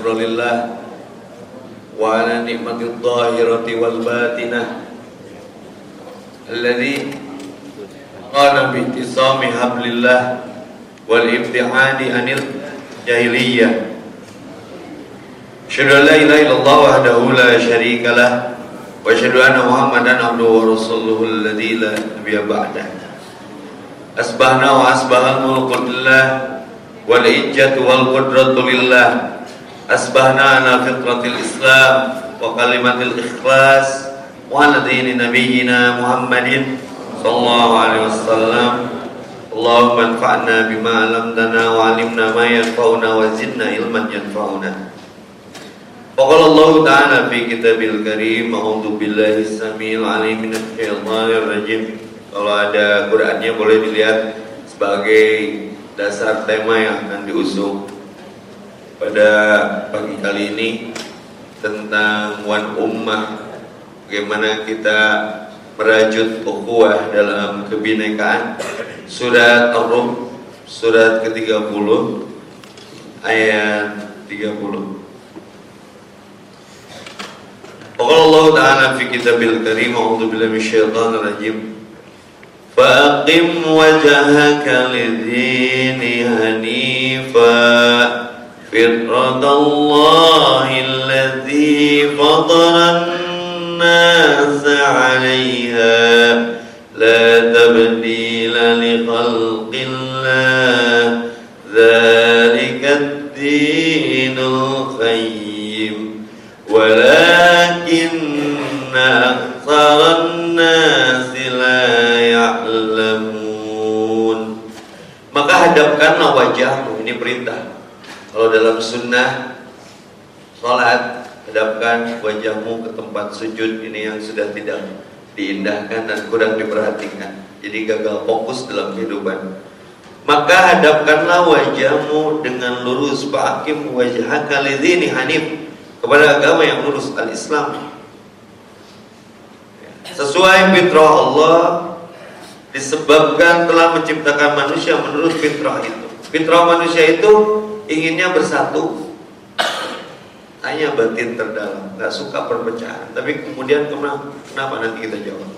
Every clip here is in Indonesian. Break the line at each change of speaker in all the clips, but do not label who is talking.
dhikrillah wa ala ni'mati dhahirati wal batinah. Alladhi qala bi tisami hablillah wal ibtihani anil jahiliyah. Asyhadu an la ilaha illallah wahdahu la syarika lah wa asyhadu anna Muhammadan abduhu wa rasuluhu alladzi la nabiyya ba'dah. Asbahna wa asbahal mulku lillah wal ijjatu wal qudratu lillah أصبحنا على فطرة الإسلام وكلمة الإخلاص وعلى دين نبينا محمد صلى الله عليه وسلم اللهم انفعنا بما علمتنا وعلمنا ما ينفعنا وزدنا علما ينفعنا وقال الله تعالى في كتابه الكريم أعوذ بالله السميع العليم من الشيطان الرجيم kalau ada Qurannya boleh dilihat sebagai dasar tema yang akan diusung pada pagi kali ini tentang Wan Ummah bagaimana kita merajut ukhuwah dalam kebinekaan surat Ar-Rum surat ke-30 ayat 30 وقال الله تعالى في كتابه الكريم أعوذ بالله من الشيطان الرجيم فأقم وجهك للدين هنيفا فطرة الله الذي فطر الناس عليها لا تبديل لخلق الله ذلك الدين القيم ولكن أكثر الناس لا يعلمون maka hadapkanlah wajahmu ini perintah kalau dalam sunnah sholat hadapkan wajahmu ke tempat sujud ini yang sudah tidak diindahkan dan kurang diperhatikan. Jadi gagal fokus dalam kehidupan. Maka hadapkanlah wajahmu dengan lurus. Fa'akim wajhaka lidzini hanif. Kepada agama yang lurus al-Islam. Sesuai fitrah Allah disebabkan telah menciptakan manusia menurut fitrah itu. Fitrah manusia itu inginnya bersatu hanya batin terdalam nggak suka perpecahan. Tapi kemudian kenapa, kenapa nanti kita jawab?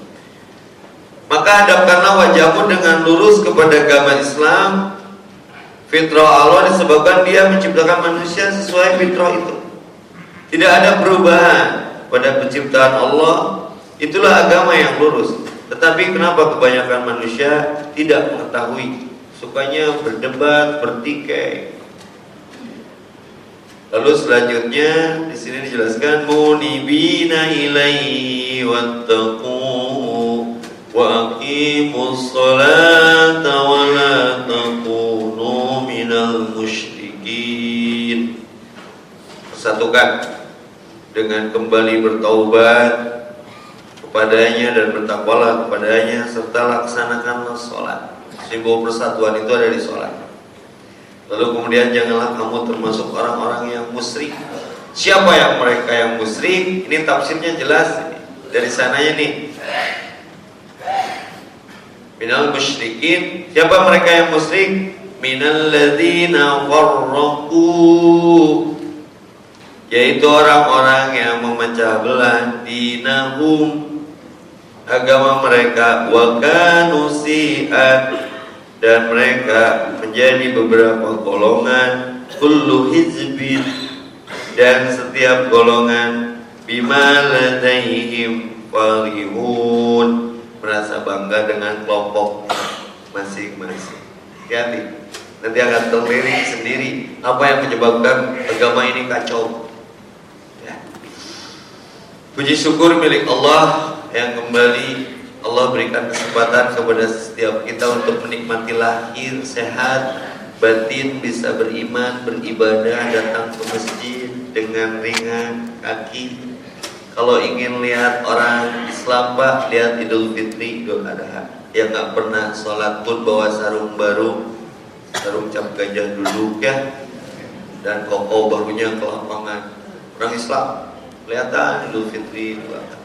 Maka hadapkanlah wajahmu dengan lurus kepada agama Islam. Fitrah Allah disebabkan dia menciptakan manusia sesuai fitrah itu. Tidak ada perubahan pada penciptaan Allah. Itulah agama yang lurus. Tetapi kenapa kebanyakan manusia tidak mengetahui? Sukanya berdebat bertikai Lalu selanjutnya di sini dijelaskan munibina ilaihi wattaqu wa aqimus salata wa la takunu minal musyrikin. Persatukan dengan kembali bertaubat kepadanya dan bertakwalah kepadanya serta laksanakanlah sholat. Simbol persatuan itu ada di sholat. Lalu kemudian janganlah kamu termasuk orang-orang yang musyrik. Siapa yang mereka yang musyrik? Ini tafsirnya jelas. Dari sananya nih. Minal musyrikin. Siapa mereka yang musyrik? Minal ladina farraku. Yaitu orang-orang yang memecah belah dinahum agama mereka wa kanu dan mereka menjadi beberapa golongan kullu hizbin dan setiap golongan bima ladaihim farihun merasa bangga dengan kelompok masing-masing. Hati nanti akan terlirik sendiri apa yang menyebabkan agama ini kacau. Ya. puji syukur milik Allah yang kembali Allah berikan kesempatan kepada setiap kita untuk menikmati lahir sehat, batin bisa beriman, beribadah, datang ke masjid dengan ringan kaki. Kalau ingin lihat orang Islam pak, lihat Idul Fitri, Idul Adha. Yang nggak pernah sholat pun bawa sarung baru, sarung cap gajah duduk ya, dan koko barunya ke lapangan. Orang Islam, kelihatan Idul Fitri, Idul Adha.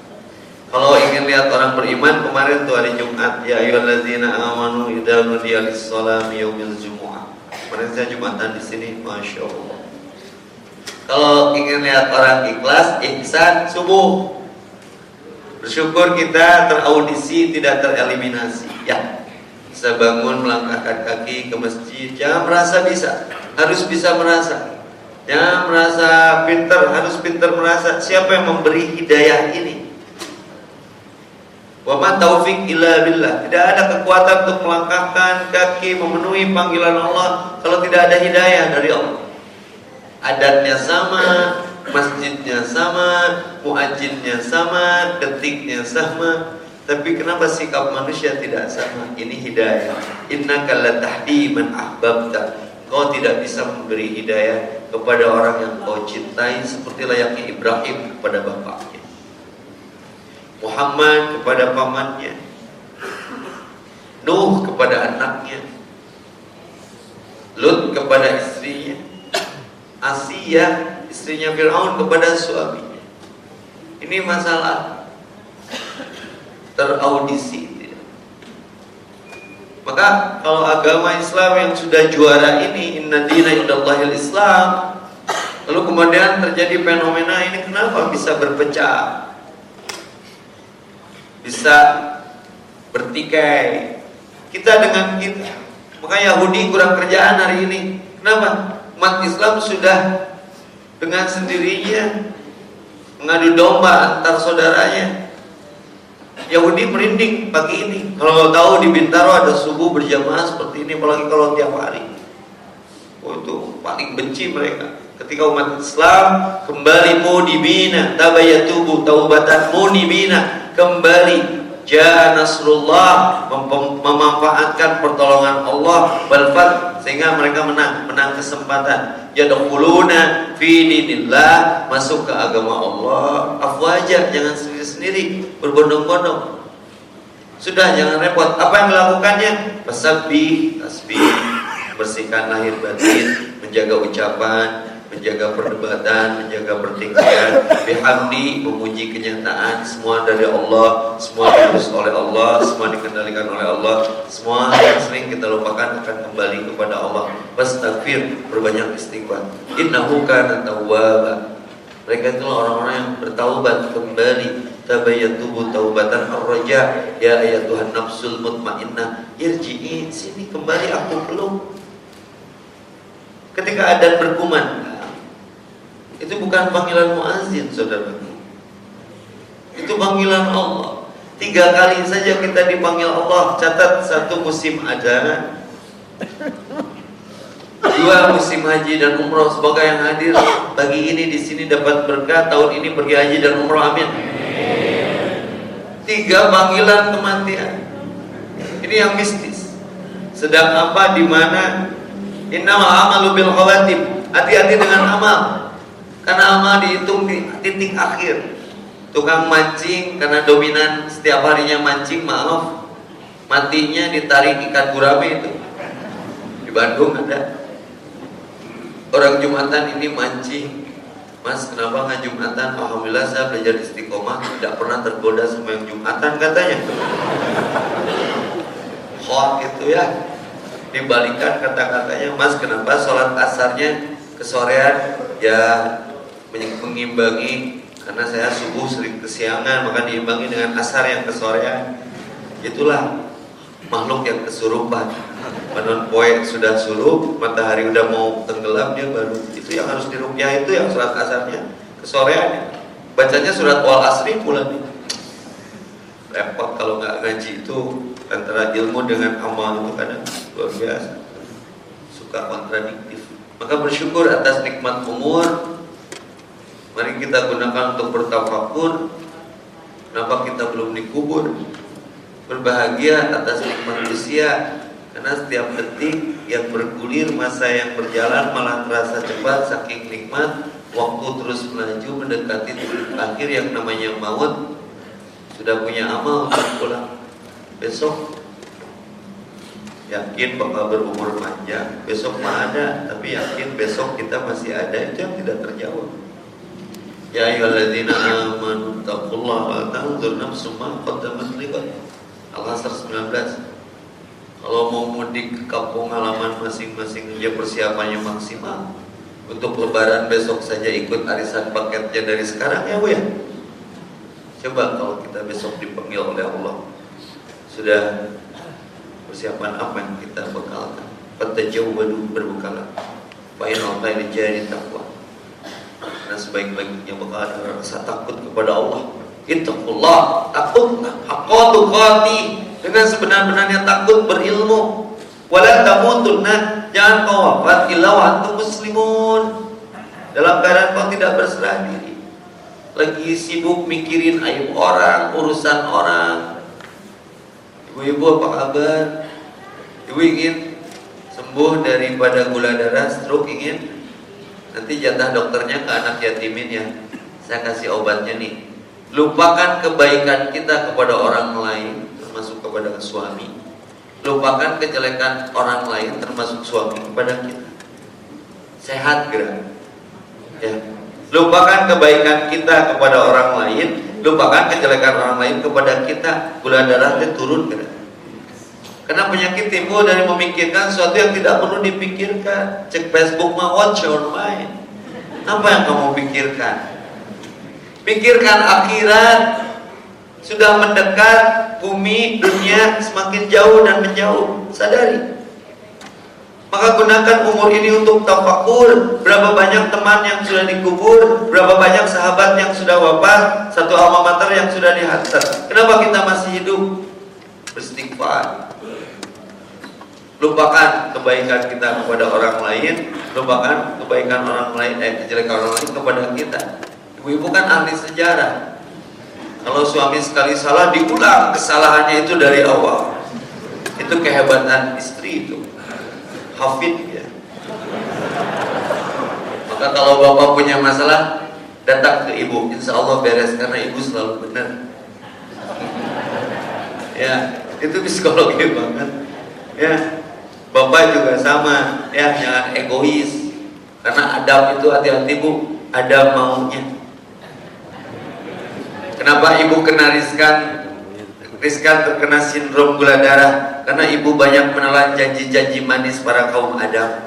Kalau ingin lihat orang beriman kemarin tuh hari Jumat ya ayyuhallazina amanu idza nudiya lis-salami yaumil jumu'ah. Kemarin saya Jumatan di sini, Masya Allah. Kalau ingin lihat orang ikhlas, ihsan subuh. Bersyukur kita teraudisi tidak tereliminasi. Ya, bisa bangun melangkahkan kaki ke masjid. Jangan merasa bisa, harus bisa merasa. Jangan merasa pinter, harus pinter merasa. Siapa yang memberi hidayah ini? Wa ma taufik illa billah. Tidak ada kekuatan untuk melangkahkan kaki memenuhi panggilan Allah kalau tidak ada hidayah dari Allah adatnya sama, masjidnya sama, muajinnya sama, detiknya sama. Tapi kenapa sikap manusia tidak sama? Ini hidayah. Inna tahdi man ahbabta. Kau tidak bisa memberi hidayah kepada orang yang kau cintai seperti layaknya Ibrahim kepada bapaknya. Muhammad kepada pamannya. Nuh kepada anaknya. Lut kepada istrinya. Asia istrinya Fir'aun kepada suaminya. Ini masalah teraudisi. Maka kalau agama Islam yang sudah juara ini inna dina indallahil Islam lalu kemudian terjadi fenomena ini kenapa bisa berpecah? Bisa bertikai. Kita dengan kita. Maka Yahudi kurang kerjaan hari ini. Kenapa? umat Islam sudah dengan sendirinya mengadu domba antar saudaranya. Yahudi merinding pagi ini. Kalau tahu di Bintaro ada subuh berjamaah seperti ini, apalagi kalau tiap hari. Oh itu paling benci mereka. Ketika umat Islam kembali mau dibina, tabayatubu taubatan mau dibina, kembali. Ja Nasrullah memanfaatkan pertolongan Allah balfat sehingga mereka menang menang kesempatan. Yadkhuluna fi dinillah masuk ke agama Allah. Afwaja jangan sendiri-sendiri berbondong-bondong. Sudah jangan repot. Apa yang melakukannya tasbih tasbih. Bersihkan lahir batin menjaga ucapan menjaga perdebatan, menjaga pertikaian, bihamdi, memuji kenyataan, semua dari Allah, semua diurus oleh Allah, semua dikendalikan oleh Allah, semua yang sering kita lupakan akan kembali kepada Allah. Wastagfir, berbanyak istighfar. Innahu kana tawwaba. Mereka itu orang-orang yang bertaubat kembali. Tabayyatubu taubatan ar-raja. Ya ayat Tuhan nafsul mutmainnah. Irji'i sini kembali aku peluk ketika adat berkuman itu bukan panggilan muazin, saudara. Itu panggilan Allah. Tiga kali saja kita dipanggil Allah. Catat satu musim ajaran. Dua musim haji dan umroh sebagai yang hadir pagi ini di sini dapat berkah tahun ini pergi haji dan umroh amin. Tiga panggilan kematian. Ini yang mistis. Sedang apa di mana innamal amalu bil khawatim. Hati-hati dengan amal. Karena amal dihitung di titik akhir. Tukang mancing karena dominan setiap harinya mancing, maaf, matinya ditarik ikan gurame itu. Di Bandung ada orang Jumatan ini mancing. Mas, kenapa nggak Jumatan? Alhamdulillah saya belajar istiqomah, tidak pernah tergoda sama yang Jumatan katanya. Hoak itu ya. Dibalikan kata-katanya, Mas, kenapa sholat asarnya kesorean? Ya mengimbangi karena saya subuh sering kesiangan maka diimbangi dengan asar yang kesorean itulah makhluk yang kesurupan. Manon poe sudah suruh matahari udah mau tenggelam dia baru itu yang harus dirupiah itu yang surat asarnya kesorean bacanya surat wal asri pula nih. Repot kalau nggak ngaji itu antara ilmu dengan amal itu kadang luar biasa. Suka kontradiktif. Maka bersyukur atas nikmat umur Mari kita gunakan untuk bertafakur. Kenapa kita belum dikubur? Berbahagia atas nikmat usia. Karena setiap detik yang bergulir Masa yang berjalan malah terasa cepat. Saking nikmat Waktu terus melaju mendekati titik akhir yang namanya maut. Sudah punya amal untuk pulang. Besok Yakin bakal berumur panjang. Besok mah ada Tapi yakin besok kita masih ada. Itu yang tidak terjawab Ya ayyuhalladzina amanu taqullaha wa tanzur nafsum ma qaddamat liqad. Al-Asr 19. Kalau mau mudik ke kampung halaman masing-masing aja persiapannya maksimal. untuk lebaran besok saja ikut arisan paketnya dari sekarang ya Bu ya coba kalau kita besok dipanggil oleh Allah sudah persiapan apa yang kita bekalkan fatajawwadu berbekalah Fa'inal khairi jari takwa Dan sebaik-baiknya bekal adalah rasa takut kepada Allah. Ittaqullah Takutlah. Haqqa tuqati. Dengan sebenar-benarnya takut berilmu. Wala tamutunna Jangan kau wafat illa wa muslimun. Dalam keadaan kau tidak berserah diri. Lagi sibuk mikirin aib orang Urusan orang. Ibu-ibu apa kabar? Ibu ingin sembuh daripada gula darah, stroke ingin nanti jatah dokternya ke anak yatimin ya. Saya kasih obatnya nih. Lupakan kebaikan kita kepada orang lain, termasuk kepada suami. Lupakan kejelekan orang lain, termasuk suami kepada kita. Sehat gerak. Ya. Lupakan kebaikan kita kepada orang lain, lupakan kejelekan orang lain kepada kita. Gula darahnya turun gerak. Karena penyakit timbul dari memikirkan sesuatu yang tidak perlu dipikirkan. Cek Facebook mah watch your mind. Apa yang kamu pikirkan? Pikirkan akhirat. Sudah mendekat bumi, dunia semakin jauh dan menjauh. Sadari. Maka gunakan umur ini untuk tafakur. Berapa banyak teman yang sudah dikubur, berapa banyak sahabat yang sudah wafat, satu alma mater yang sudah dihantar. Kenapa kita masih hidup? Beristighfar lupakan kebaikan kita kepada orang lain, lupakan kebaikan orang lain, eh kejelekan orang lain kepada kita. Ibu-ibu kan ahli sejarah. Kalau suami sekali salah diulang kesalahannya itu dari awal. Itu kehebatan istri itu. Hafid ya. Maka kalau bapak punya masalah datang ke ibu, insya Allah beres karena ibu selalu benar. ya, itu psikologi banget. Ya, Bapak juga sama, ya jangan egois. Karena Adam itu hati-hati bu, ada maunya. Kenapa ibu kena riskan? Riskan terkena sindrom gula darah karena ibu banyak menelan janji-janji manis para kaum Adam.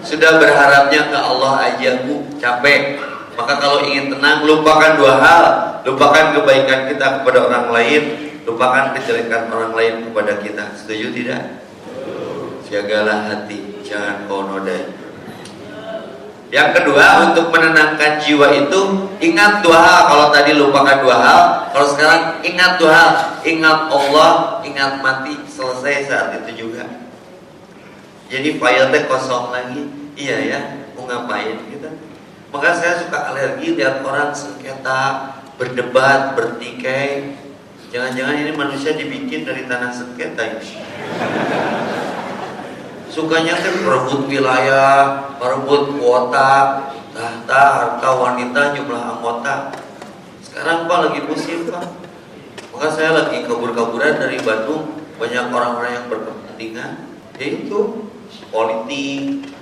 Sudah berharapnya ke Allah aja bu, capek. Maka kalau ingin tenang, lupakan dua hal. Lupakan kebaikan kita kepada orang lain lupakan kejelekan orang lain kepada kita. Setuju tidak? Jagalah hati, jangan kau nodai. Yang kedua, untuk menenangkan jiwa itu ingat dua hal. Kalau tadi lupakan dua hal, kalau sekarang ingat dua hal. Ingat Allah, ingat mati. Selesai saat itu juga. Jadi file kosong lagi. Iya ya, mau ngapain kita? Maka saya suka alergi lihat orang sengketa, berdebat, bertikai, Jangan-jangan ini manusia dibikin dari tanah sengketa ini. Sukanya kan merebut wilayah, merebut kuota, tahta, harta wanita, jumlah anggota. Sekarang Pak lagi musim Pak. Maka saya lagi kabur-kaburan dari Bandung, banyak orang-orang yang berkepentingan, yaitu politik.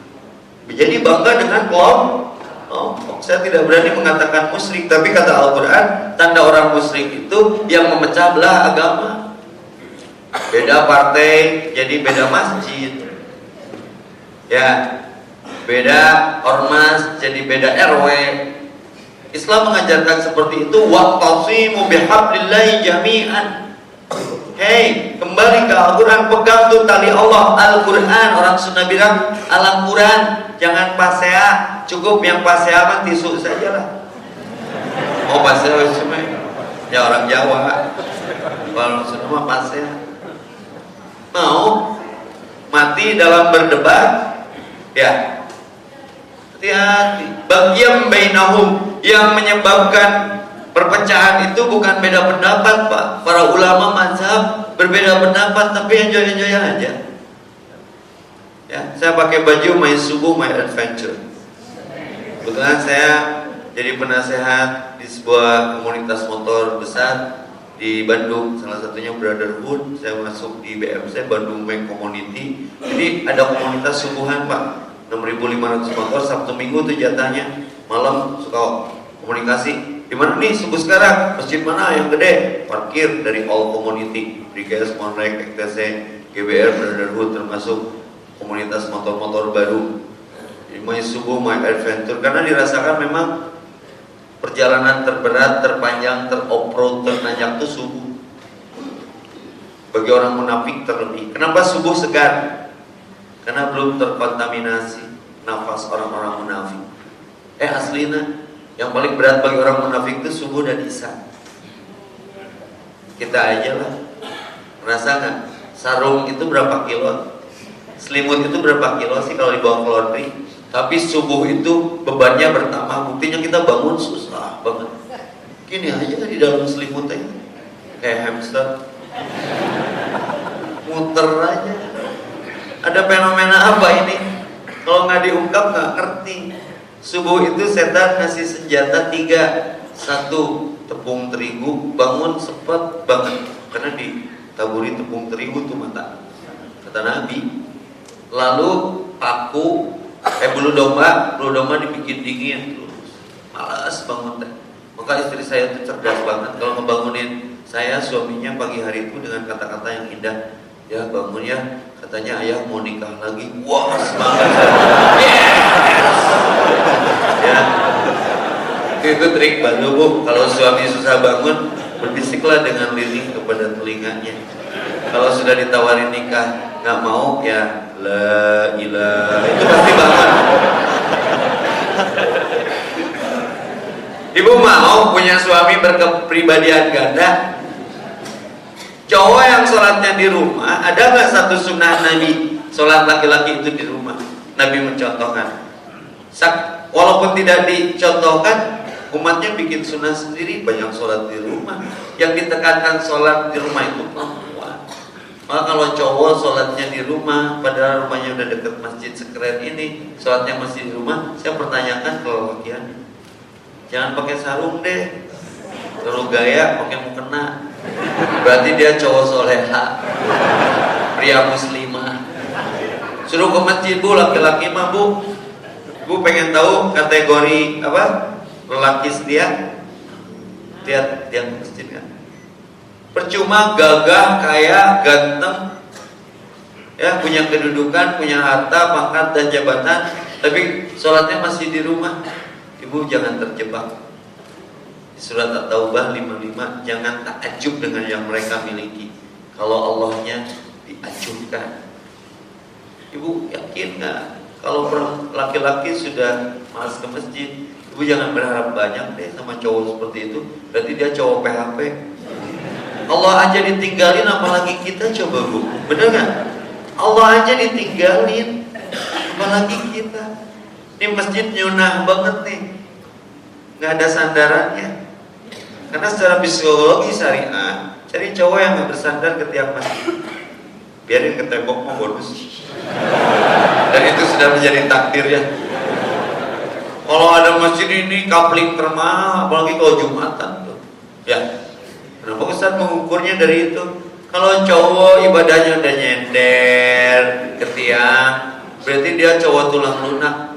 Jadi bangga dengan kelompok Oh, saya tidak berani mengatakan musyrik, tapi kata Al-Quran, tanda orang musyrik itu yang memecah belah agama. Beda partai, jadi beda masjid. Ya, beda ormas, jadi beda RW. Islam mengajarkan seperti itu, waqtasimu bihablillahi jami'an. Hei, kembali ke Al-Quran, pegang tuh tali Allah, Al-Quran. Orang Sunnah bilang, Al-Quran, jangan pasea, cukup yang pasea mah tisu saja lah. Mau pasea cuma ya orang Jawa. Kalau Sunnah mah pasea. Mau mati dalam berdebat, ya hati-hati. Bagian bainahum yang menyebabkan Perpecahan itu bukan beda pendapat Pak. Para ulama mazhab berbeda pendapat tapi enjoy-enjoy aja. Ya, saya pakai baju my subuh my adventure. Kebetulan saya jadi penasehat di sebuah komunitas motor besar di Bandung, salah satunya Brotherhood. Saya masuk di BMC Bandung Bank Community. Jadi ada komunitas subuhan Pak. 6.500 motor Sabtu Minggu tuh jatahnya malam suka komunikasi di mana nih subuh sekarang? Masjid mana yang gede? Parkir dari all community, Brigades, Monrek, EKTC, GBR, Brotherhood termasuk komunitas motor-motor baru. my subuh, my adventure karena dirasakan memang perjalanan terberat, terpanjang, teroprot, ternanjak itu subuh. Bagi orang munafik terlebih. Kenapa subuh segar? Karena belum terkontaminasi nafas orang-orang munafik. Eh aslinya yang paling berat bagi orang munafik itu subuh dan isya. Kita aja lah. Merasa nggak? Sarung itu berapa kilo? Selimut itu berapa kilo sih kalau dibawa ke laundry? Tapi subuh itu bebannya bertambah. Buktinya kita bangun susah banget. Gini aja di dalam selimutnya kayak hamster muter aja ada fenomena apa ini kalau nggak diungkap nggak ngerti subuh itu setan ngasih senjata tiga. Satu tepung terigu. Bangun sepet banget. Karena ditaburi tepung terigu tuh mata. Kata Nabi. Lalu paku. Eh bulu domba. Bulu domba dibikin dingin. Terus malas bangun deh maka istri saya tuh cerdas banget. Kalau ngebangunin saya suaminya pagi hari itu dengan kata-kata yang indah. Ya bangun ya. Katanya ayah mau nikah lagi. Wah semangat. Yes! Ya. Itu trik baru bu. Kalau suami susah bangun berbisiklah dengan lirih kepada telinganya. Kalau sudah ditawarin nikah nggak mau ya la ilah itu pasti bangun. Ibu mau punya suami berkepribadian ganda? Cowok yang sholatnya di rumah, ada nggak satu sunnah Nabi sholat laki-laki itu di rumah? Nabi mencontohkan. Walaupun tidak dicontohkan, umatnya bikin sunnah sendiri, banyak sholat di rumah. Yang ditekankan sholat di rumah itu perempuan. Maka kalau cowok sholatnya di rumah, padahal rumahnya udah deket masjid sekeren ini, sholatnya masih di rumah, saya pertanyakan kalau bagian, jangan pakai sarung deh, kalau gaya pakai mukena, Berarti dia cowok soleha Pria muslimah Suruh ke masjid bu, laki-laki mah bu Bu pengen tahu kategori apa? Lelaki setia Dia, ke masjid kan? Percuma gagah, kaya, ganteng. Ya punya kedudukan, punya harta, pangkat dan jabatan. Tapi sholatnya masih di rumah. Ibu jangan terjebak. Surat At-Taubah 55 Jangan takjub dengan yang mereka miliki. Kalau Allahnya diajukan Ibu yakin nggak Kalau laki-laki sudah malas ke masjid Ibu jangan berharap banyak deh sama cowok seperti itu. Berarti dia cowok PHP Allah aja ditinggalin apalagi kita coba bu. Bener nggak? Allah aja ditinggalin Apalagi kita. Ini masjid nyunah banget nih. Gak ada sandarannya. Karena secara psikologi syariah, cari cowok yang nggak bersandar ke tiap masjid. Biarin ke tembok mau bonus. Dan itu sudah menjadi takdir ya. Kalau ada masjid ini kapling termahal, apalagi kalau Jumatan tuh. Ya. Kenapa Ustaz mengukurnya dari itu? Kalau cowok ibadahnya udah nyender ke tiang, berarti dia cowok tulang lunak.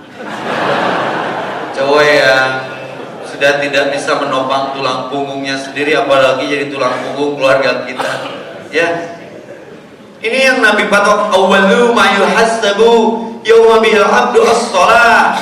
Cowok yang sudah tidak bisa menopang tulang punggungnya sendiri apalagi jadi tulang punggung keluarga kita ya ini yang Nabi patok awalu ma yuhasabu yawma bil abdu as-shalah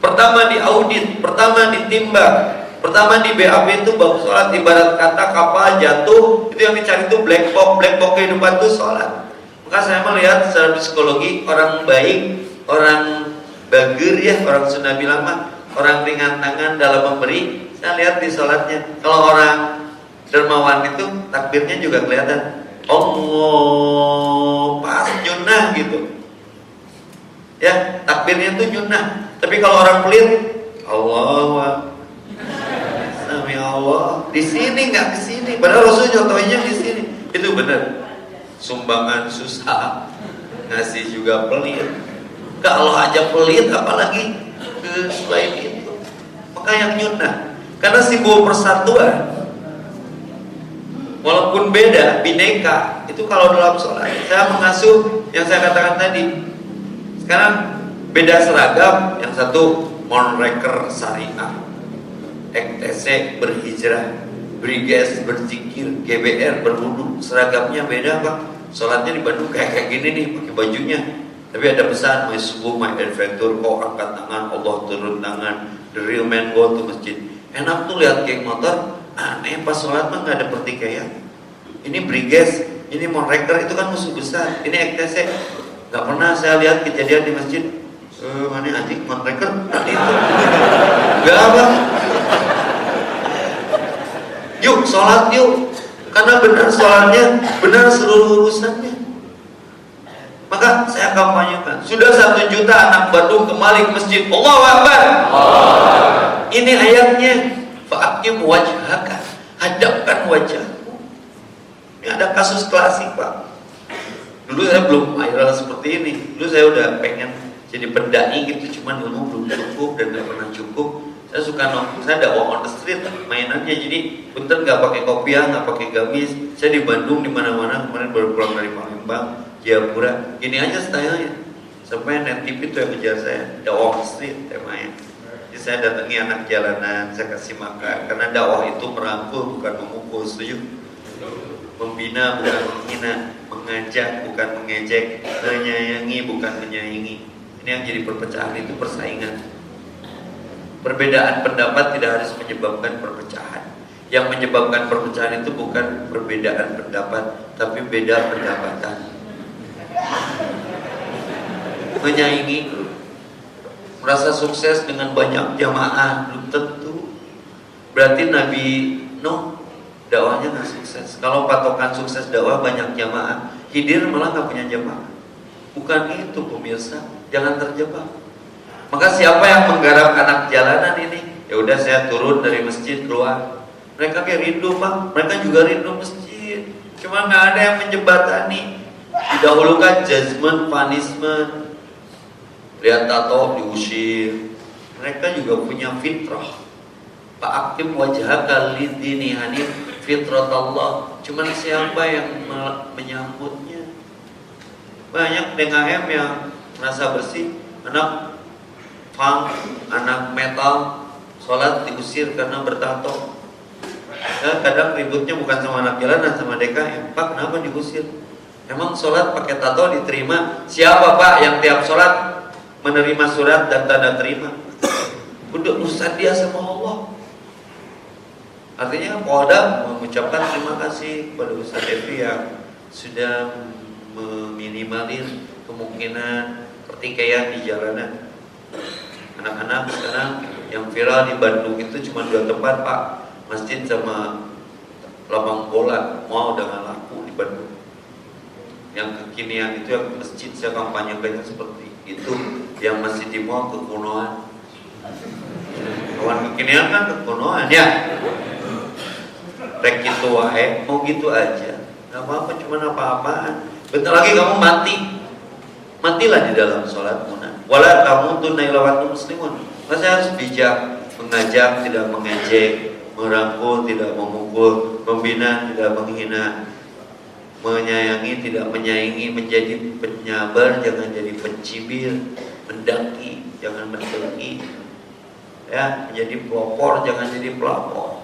pertama diaudit pertama ditimbang pertama di BAP itu bab sholat ibarat kata kapal jatuh itu yang dicari itu black box black box kehidupan itu sholat maka saya melihat secara psikologi orang baik orang bagir ya orang Sunda bilang mah orang ringan tangan dalam memberi. Saya lihat di sholatnya kalau orang dermawan itu takbirnya juga kelihatan Allah pas nyunah gitu. Ya takbirnya tuh nyunah tapi kalau orang pelit Allah Sami Allah di sini nggak di sini. Padahal Rasul contohnya di sini. Itu benar. Sumbangan susah ngasih juga pelit. Kalau aja pelit apalagi ke selain itu. Maka yang nyunah karena simbol persatuan walaupun beda bineka itu kalau dalam sholat saya mengasuh yang saya katakan tadi. Sekarang beda seragam yang satu monreker syariah. EKTC berhijrah Briges berzikir GBR berwudu seragamnya beda pak. Sholatnya di Bandung kayak kayak gini nih pakai bajunya. Tapi ada pesan, my subuh, my adventure, kau angkat tangan, Allah turun tangan, the real man go to masjid. Enak tuh lihat geng motor, aneh pas sholat mah nggak ada pertikaian. Ini briges, ini monreker itu kan musuh besar, ini EKTC. Gak pernah saya lihat kejadian di masjid. Eh, mana anjing monreker? Tadi itu. Gak apa. Yuk sholat yuk, karena benar sholatnya, benar seluruh urusannya. Maka saya kampanyekan. Sudah satu juta anak Bandung kembali ke masjid. Allah Akbar. Ini ayatnya. Fa'akim wajhaka. Hadapkan wajahmu. Ini ada kasus klasik Pak. Dulu saya belum viral seperti ini. Dulu saya udah pengen jadi pendai gitu. Cuman ilmu belum cukup dan gak pernah cukup. Saya suka nongkrong, saya walk on the street mainannya. Jadi bentar nggak pakai kopiah, nggak pakai gamis. Saya di Bandung di mana-mana kemarin baru pulang dari Palembang Jayapura gini aja stylenya sampai net TV itu yang kejar saya dakwah street temanya jadi saya datangi anak jalanan saya kasih makan. Karena dakwah itu merangkul bukan memukul setuju? Membina bukan menghina. Mengajak bukan mengejek. Menyayangi bukan menyayangi. Ini yang jadi perpecahan itu persaingan. Perbedaan pendapat tidak harus menyebabkan perpecahan. Yang menyebabkan perpecahan itu bukan perbedaan pendapat tapi beda pendapatan. Menyaingi merasa sukses dengan banyak jamaah belum tentu. Berarti Nabi Nuh dakwahnya nggak sukses. Kalau patokan sukses dakwah banyak jamaah. Hidir malah nggak punya jamaah. Bukan itu pemirsa. Jangan terjebak. Maka siapa yang menggarap anak jalanan ini? Ya udah saya turun dari masjid keluar. Mereka kayak rindu pak. Mereka juga rindu masjid. Cuma nggak ada yang menjembatani. Didahulukan judgment, punishment. Lihat tato diusir. Mereka juga punya fitrah. Pak Akim wajah kali ini hanif fitrah Allah. Cuman siapa yang menyambutnya? Banyak DKM yang merasa bersih. Anak punk, anak metal, sholat diusir karena bertato. Ya, kadang ributnya bukan sama anak jalanan, sama DKM. Pak, kenapa diusir? Emang sholat pakai tato diterima? Siapa pak yang tiap sholat menerima surat dan tanda terima? Udah urusan dia sama Allah. Artinya Polda mengucapkan terima kasih kepada Ustaz Devi yang sudah meminimalir kemungkinan pertikaian di jalanan. Anak-anak sekarang yang viral di Bandung itu cuma dua tempat pak, masjid sama lapang bola. Mau dengan laku di Bandung yang kekinian itu yang masjid saya kampanyekan seperti itu yang masih di mall kekunoan kawan kekinian kan kekunoan ya. Rek itu wae mau gitu aja. Nggak apa-apa cuma apa-apaan. Bentar lagi kamu mati. Matilah di dalam sholat wala kamu tunai lawat muslimun. Masa harus bijak mengajak tidak mengejek merangkul tidak memukul membina tidak menghina menyayangi tidak menyayangi menjadi penyabar jangan jadi pencibir mendaki jangan mendaki. Ya menjadi pelopor jangan jadi pelopor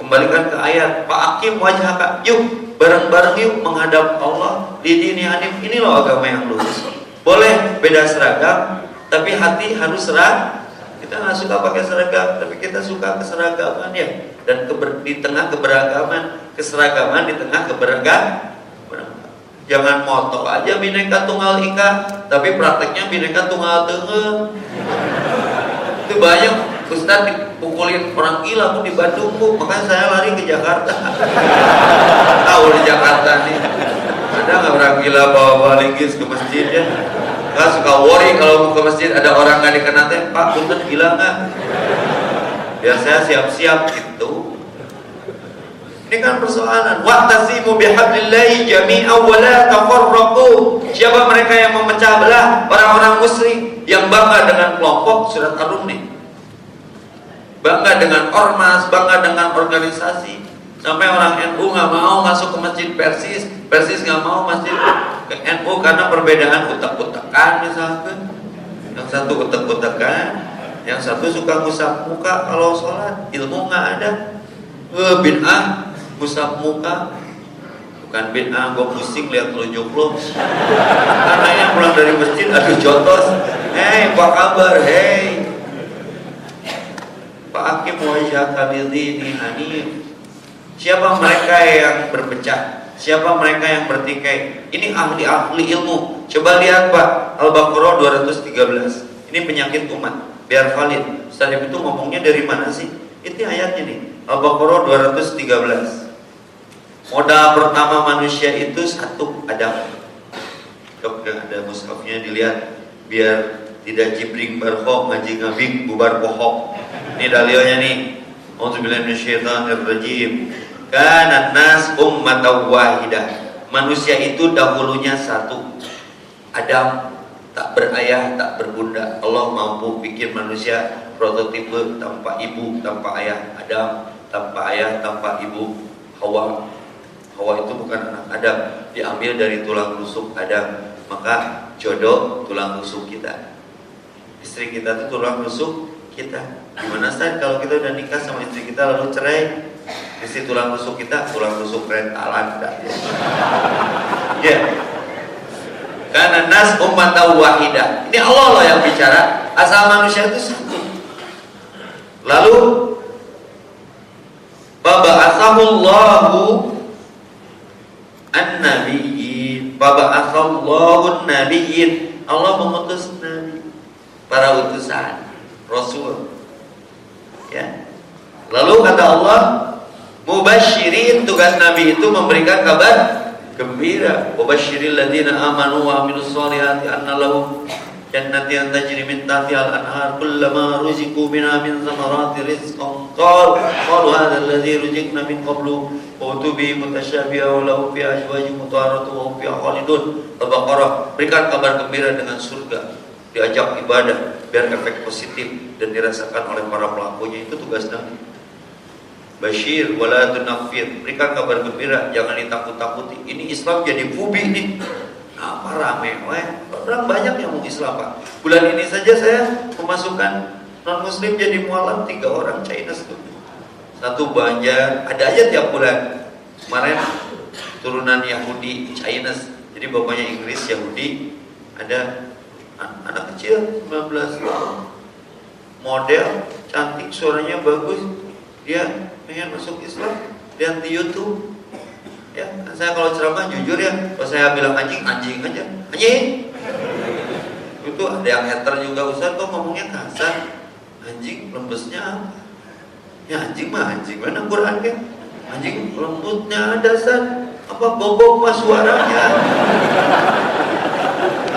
kembalikan ke ayat Pak Hakim wajah kak yuk bareng-bareng yuk menghadap Allah di dini hanif. Ini loh agama yang lurus. Boleh beda seragam tapi hati harus seragam kita nggak suka pakai seragam tapi kita suka keseragaman ya. Dan keber, di tengah keberagaman keseragaman di tengah keberagaman jangan moto aja bineka tunggal ika tapi prakteknya bineka tunggal tengah itu banyak Ustaz dipukulin orang gila pun di Bandung bu. Makanya saya lari ke Jakarta. Tahu di Jakarta nih. Ada nggak orang gila bawa linggis ke masjid ya? Nggak suka worry kalau mau ke masjid ada orang nggak dikenal teh Pak punten gila nggak? Biar saya siap-siap gitu ini kan persoalan. Wa'tasimu bihablillahi jami'a wa la tafarraqu. Siapa mereka yang memecah belah? Orang-orang musyrik yang bangga dengan kelompok surat alumni. Bangga dengan ormas, bangga dengan organisasi. Sampai orang NU nggak mau masuk ke masjid Persis, Persis nggak mau masjid ke NU karena perbedaan utak-utakan misalkan. Yang satu utak-utakan, yang satu suka ngusap muka kalau sholat, ilmu nggak ada. Eh, bid'ah musab muka bukan bid'ah gue pusing lihat telunjuk lo karena yang pulang dari masjid aduh jotos. Hei apa kabar? Hei. Pak Hakim wajah ini hanif. Siapa mereka yang berpecah? Siapa mereka yang bertikai? Ini ahli-ahli ilmu. Coba lihat Pak. Al-Baqarah 213 ini penyakit umat. Biar valid. Ustaz itu ngomongnya dari mana sih? Itu ayatnya nih. Al-Baqarah 213 Modal pertama manusia itu satu Adam. Dok, ada mushafnya dilihat biar tidak jibring barho ngaji ngabing bubar pohok. Ini dalilnya nih. Auzubillahi minasyaitonir rajim. Kana nas ummatan wahidah. Manusia itu dahulunya satu. Adam tak berayah, tak berbunda. Allah mampu bikin manusia prototipe tanpa ibu, tanpa ayah. Adam tanpa ayah, tanpa ibu. Hawa Hawa itu bukan anak Adam, diambil dari tulang rusuk Adam. Maka jodoh tulang rusuk kita. Istri kita itu tulang rusuk kita. Gimana saat kalau kita udah nikah sama istri kita lalu cerai? Istri tulang rusuk kita, tulang rusuk rentalan. Ya. Karena nas umat wahidah. Ini Allah loh yang bicara. Asal manusia itu satu. Lalu Baba'athahullahu faba'athallahu an-nabiyyin Allah mengutus nabi. Para utusan rasul. Ya. Lalu kata Allah mubasyirin tugas nabi itu memberikan kabar gembira. Mubashiril ladina amanu wa amilus solihati anna lahum yang tajri min tahtiha al-anhar kullama ruziqu minha min thamarati rizqan. Qal qalu hadha alladhi ruziqna min qablu wa utubi mutasyabiha wa lahu fi azwajin mutahharatu wa fi khalidun. Al-Baqarah berikan kabar gembira dengan surga. Diajak ibadah biar efek positif dan dirasakan oleh para pelakunya. Itu tugas Nabi. Bashir wala tunafir. Berikan kabar gembira jangan ditakut-takuti. Ini Islam jadi fubi nih. Apa rame? Weh orang banyak yang mau Islam pak. Bulan ini saja saya memasukkan non muslim jadi mualam tiga orang China satu Banjar ada aja tiap bulan. Kemarin turunan Yahudi China jadi bapaknya Inggris Yahudi. Ada anak kecil 19 tahun model cantik suaranya bagus. Dia pengen masuk Islam. Lihat di YouTube. Ya, saya kalau ceramah jujur ya, kalau saya bilang anjing, anjing aja, anjing. Itu ada yang hater juga Ustaz. Kok ngomongnya kasar. Anjing lembesnya apa? Ya anjing mah anjing. Mana Quran kan? Anjing lembutnya ada san apa bobok mas suaranya.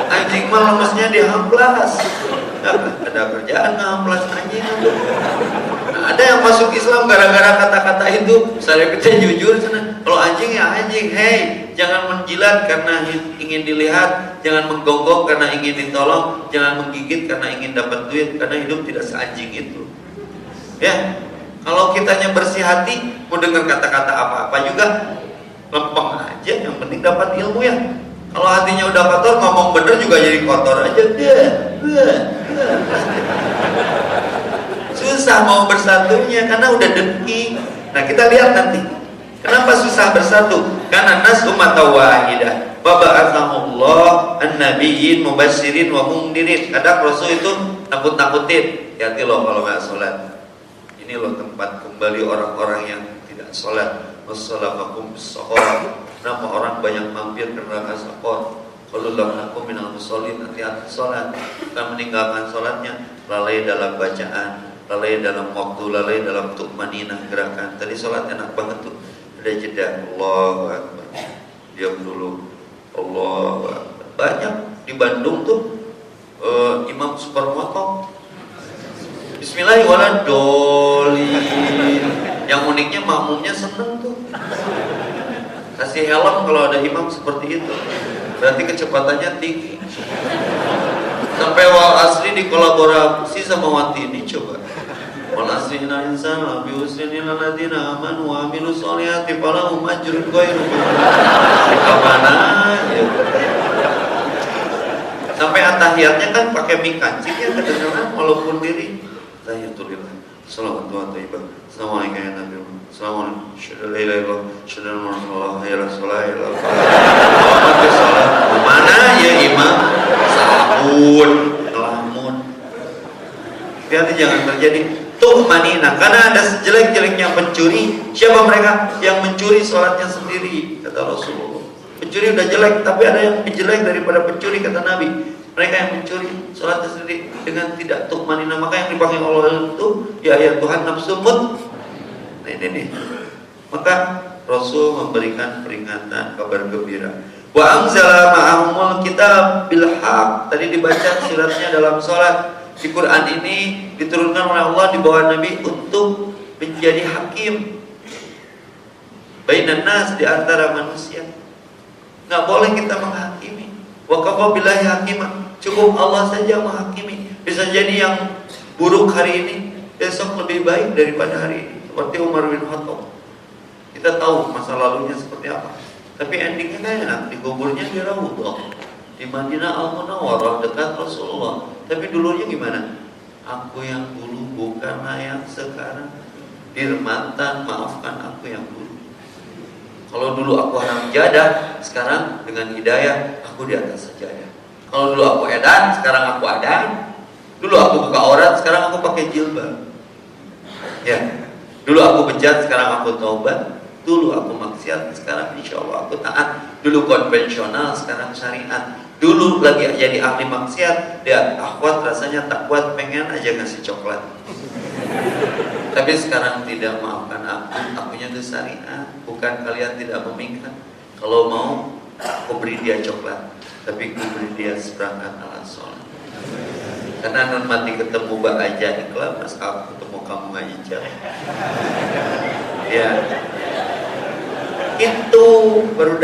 Anjing mah lembesnya dihamplas. ada kerjaan ngamplas anjing. Ada yang masuk Islam gara-gara kata-kata itu. Saya kita jujur sana. Kalau anjing ya anjing. Hei jangan menjilat karena ingin dilihat. Jangan menggonggong karena ingin ditolong. Jangan menggigit karena ingin dapat duit. Karena hidup tidak seanjing itu. Ya kalau kitanya bersih hati mau dengar kata-kata apa-apa juga lempeng aja yang penting dapat ilmu ya kalau hatinya udah kotor ngomong bener juga jadi kotor aja susah mau bersatunya karena udah dengki. Nah kita lihat nanti kenapa susah bersatu? Karena nas umat wahidah. Baba'athahullah an-nabiyyin mubashirin wa mundirin. Kadang Rasul itu nakut-nakutin. Hati loh kalau nggak sholat. Ini loh tempat kembali orang-orang yang tidak sholat. Wassalamualaikum bisawab. Kenapa orang banyak mampir ke neraka sakor? Kalau aku minal musallin hati-hati sholat. Kita meninggalkan sholatnya lalai dalam bacaan lalai dalam waktu, lalai dalam tukmaninah gerakan. Tadi sholat enak banget tuh. Ada jeda. Allahu Akbar. Diam dulu. Allahu Akbar. Banyak di Bandung tuh uh, imam supermoto. Bismillahirrahmanirrahim. Yang uniknya makmumnya seneng tuh. Kasih helm kalau ada imam seperti itu. Berarti kecepatannya tinggi. Sampai wal asli dikolaborasi sama Wati ini coba. Wal asri inna insana bi usrin illa alladziina amanu wa amilus solihati falahum ajrun ghairu Ke mana ya. Sampai atahiyatnya kan pakai mie kancing ya kadang-kadang walaupun diri tahiyatulillah Salawat wa taibah. Assalamualaikum ya Nabi Muhammad. Assalamualaikum. Syada la ilaha illallah. Syada Rasulullah. Ya Rasulullah. Ya Rasulullah. Mana ya imam? Sabun. Ngelamun. Hati-hati jangan terjadi tuh manina karena ada jelek-jeleknya pencuri siapa mereka yang mencuri sholatnya sendiri kata Rasulullah pencuri udah jelek tapi ada yang lebih jelek daripada pencuri kata Nabi mereka yang mencuri sholatnya sendiri dengan tidak tuh manina maka yang dipanggil Allah itu ya ya Tuhan nafsu mut nah ini nih. Maka Rasul memberikan peringatan kabar gembira. Wa anzala ma'ahumul kitab bil tadi dibaca suratnya dalam sholat. Di Quran ini diturunkan oleh Allah di bawah Nabi untuk menjadi hakim. Bainan nas di antara manusia. Nggak boleh kita menghakimi. Wa kafa billahi hakimah. Cukup Allah saja menghakimi. Bisa jadi yang buruk hari ini besok lebih baik daripada hari ini. Seperti Umar bin Khattab. Kita tahu masa lalunya seperti apa. Tapi endingnya kan enak. Di kuburnya di Raudhah. Di Madinah Al-Munawwarah dekat Rasulullah. Tapi dulunya gimana? Aku yang dulu bukanlah yang sekarang. Dirmantan, maafkan aku yang dulu. Kalau dulu aku haram jadah, sekarang dengan hidayah aku di atas sajadah. Kalau dulu aku edan, sekarang aku ada. Dulu aku buka aurat, sekarang aku pakai jilbab. Ya, dulu aku bejat, sekarang aku taubat. Dulu aku maksiat, sekarang insya Allah aku taat. Dulu konvensional, sekarang syariat. Dulu lagi jadi ahli maksiat, dia akhwat rasanya tak kuat, pengen aja ngasih coklat. Tapi sekarang tidak maafkan aku, akunya ke syariat. Bukan kalian tidak meminta. Kalau mau, aku beri dia coklat. Tapi aku beri dia seperangkat alat sholat. Karena non mati ketemu Mbak aja ikhlas, mas aku ketemu kamu aja. Ya, itu baru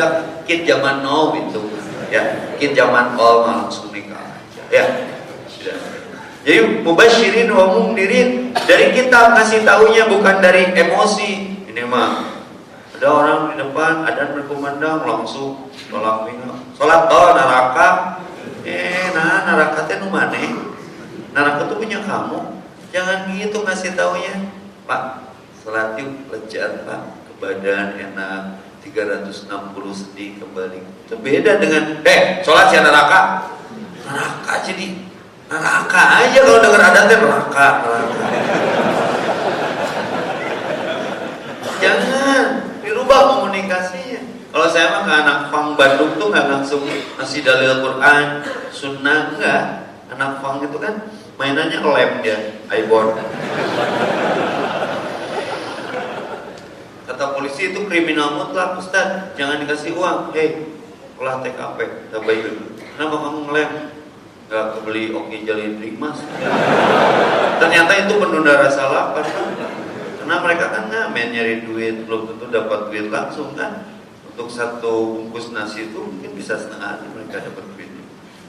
kit zaman now itu. Ya kit zaman all langsung nikah ya. Jadi mubasyirin wa mundirin dari kita kasih tahunya bukan dari emosi. Ini mah ada orang di depan ada berkumandang langsung tolak minum sholat oh neraka. Eh nah neraka teh nu neraka tuh punya kamu. Jangan gitu kasih tahunya pak sholat yuk lejat pak. Badan enak 360 sedih kembali. Beda dengan eh sholat si neraka. Neraka jadi neraka aja kalau dengar adatnya neraka neraka. Jangan dirubah komunikasinya kalau saya mah ke anak pang Bandung tuh nggak langsung ngasih dalil Quran sunnah enggak anak pang itu kan mainannya lem dia iPhone Kata polisi itu kriminal mutlak, Ustaz. Jangan dikasih uang. Hei, olah TKP, tabayun. Kenapa kamu ngelem? Gak kebeli oke jalin mas. Ternyata itu penunda rasa lapar? Karena mereka kan ngamen nyari duit, belum tentu dapat duit langsung kan. Untuk satu bungkus nasi itu mungkin bisa setengah hari mereka dapat duit.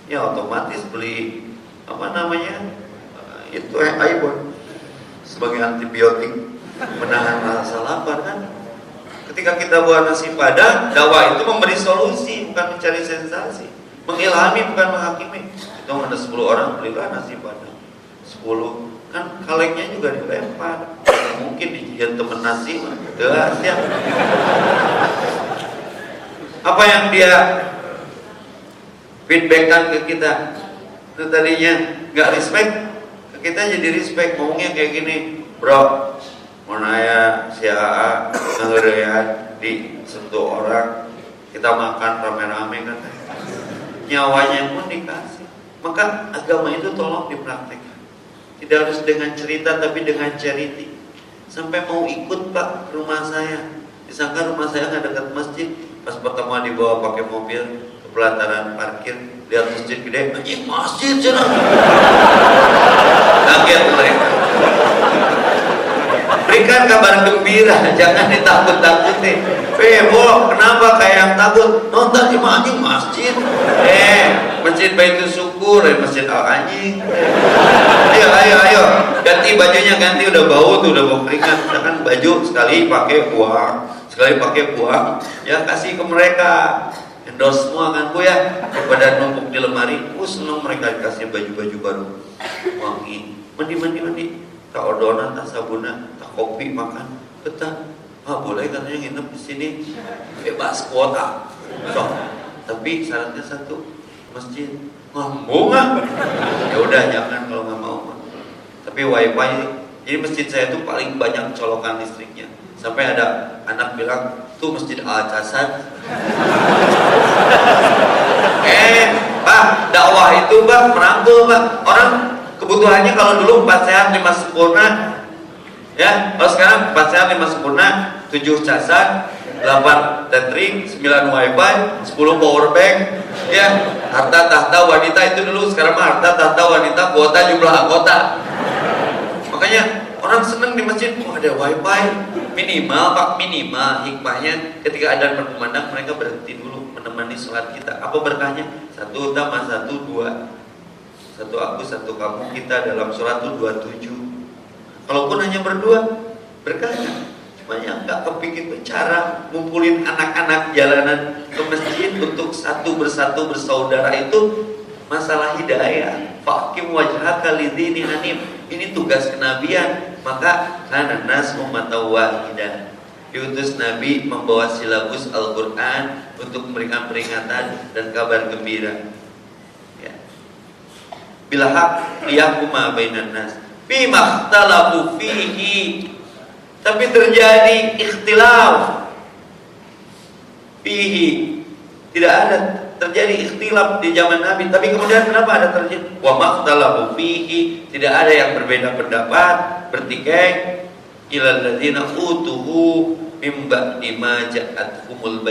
Ya otomatis beli apa namanya itu iPhone. Sebagai antibiotik menahan rasa lapar kan. Ketika kita buat nasi padang dakwah itu memberi solusi bukan mencari sensasi. Mengilhami bukan menghakimi. Itu ada 10 orang belilah nasi padang. 10 kan kalengnya juga dilempar mungkin dijadikan temen nasi jelas ya apa yang dia feedbackkan ke kita? Itu tadinya nggak respect kita jadi respect. Ngomongnya kayak gini bro Monaya si AA ngeherian di sentuh orang kita makan rame-rame kan. Nyawanya pun dikasih. Maka agama itu tolong dipraktekkan. Tidak harus dengan cerita tapi dengan charity sampai mau ikut pak rumah saya. Disangka rumah saya nggak dekat masjid pas pertama dibawa pakai mobil ke pelataran parkir lihat masjid gede masjid jangan kaget mereka Berikan kabar gembira, jangan ditakut-takutin. Eh, bo, kenapa kayak yang takut? Nonton di anjing masjid. Eh, masjid Baitul Syukur, eh, masjid Al Anjing. Ayo, ayo, ayo. Ganti bajunya, ganti udah bau tuh, udah bau keringat. Jangan baju sekali pakai uang, sekali pakai uang. Ya kasih ke mereka. Endorse semua kan bu ya Pada numpuk di lemari Oh senang mereka dikasih baju-baju baru Wangi Mandi, mandi, mandi tak odona, tak sabuna, tak kopi makan, betah. Ah boleh katanya nginep di sini, bebas kuota. So, tapi syaratnya satu, masjid. Ngomong ah. Ya udah jangan kalau nggak mau. Tapi wifi, jadi masjid saya itu paling banyak colokan listriknya. Sampai ada anak bilang, tuh masjid al casad eh, Pak, dakwah itu Pak merangkul Pak. Orang kebutuhannya kalau dulu 4 sehat 5 sempurna ya, kalau sekarang 4 sehat 5 sempurna, 7 casan, 8 tethering, 9 wifi, 10 power bank, ya, harta tahta wanita itu dulu, sekarang mah harta tahta wanita kuota jumlah anggota. Makanya orang seneng di masjid, oh ada wifi, minimal pak minimal hikmahnya ketika ada berkumandang mereka berhenti dulu menemani sholat kita. Apa berkahnya? Satu utama, satu dua, satu aku, satu kamu kita dalam dua tujuh. Kalaupun hanya berdua. Cuma yang nggak kepikir cara ngumpulin anak-anak jalanan ke masjid untuk satu bersatu bersaudara itu masalah hidayah. Fakim wajhaka lidini hanif. Ini tugas kenabian. Maka karena nas umat wahidah. Diutus Nabi membawa silabus Al-Quran untuk memberikan peringatan dan kabar gembira. Ya. Bila hak liyahkuma bainan nas. Bima fihi. Tapi terjadi ikhtilaf. Fihi. Tidak ada terjadi ikhtilaf di zaman Nabi, tapi kemudian kenapa ada terjadi wa makhtalafu fihi, tidak ada yang berbeda pendapat, bertikai ilal ladzina utuhu mim ba'di ma ja'atkumul.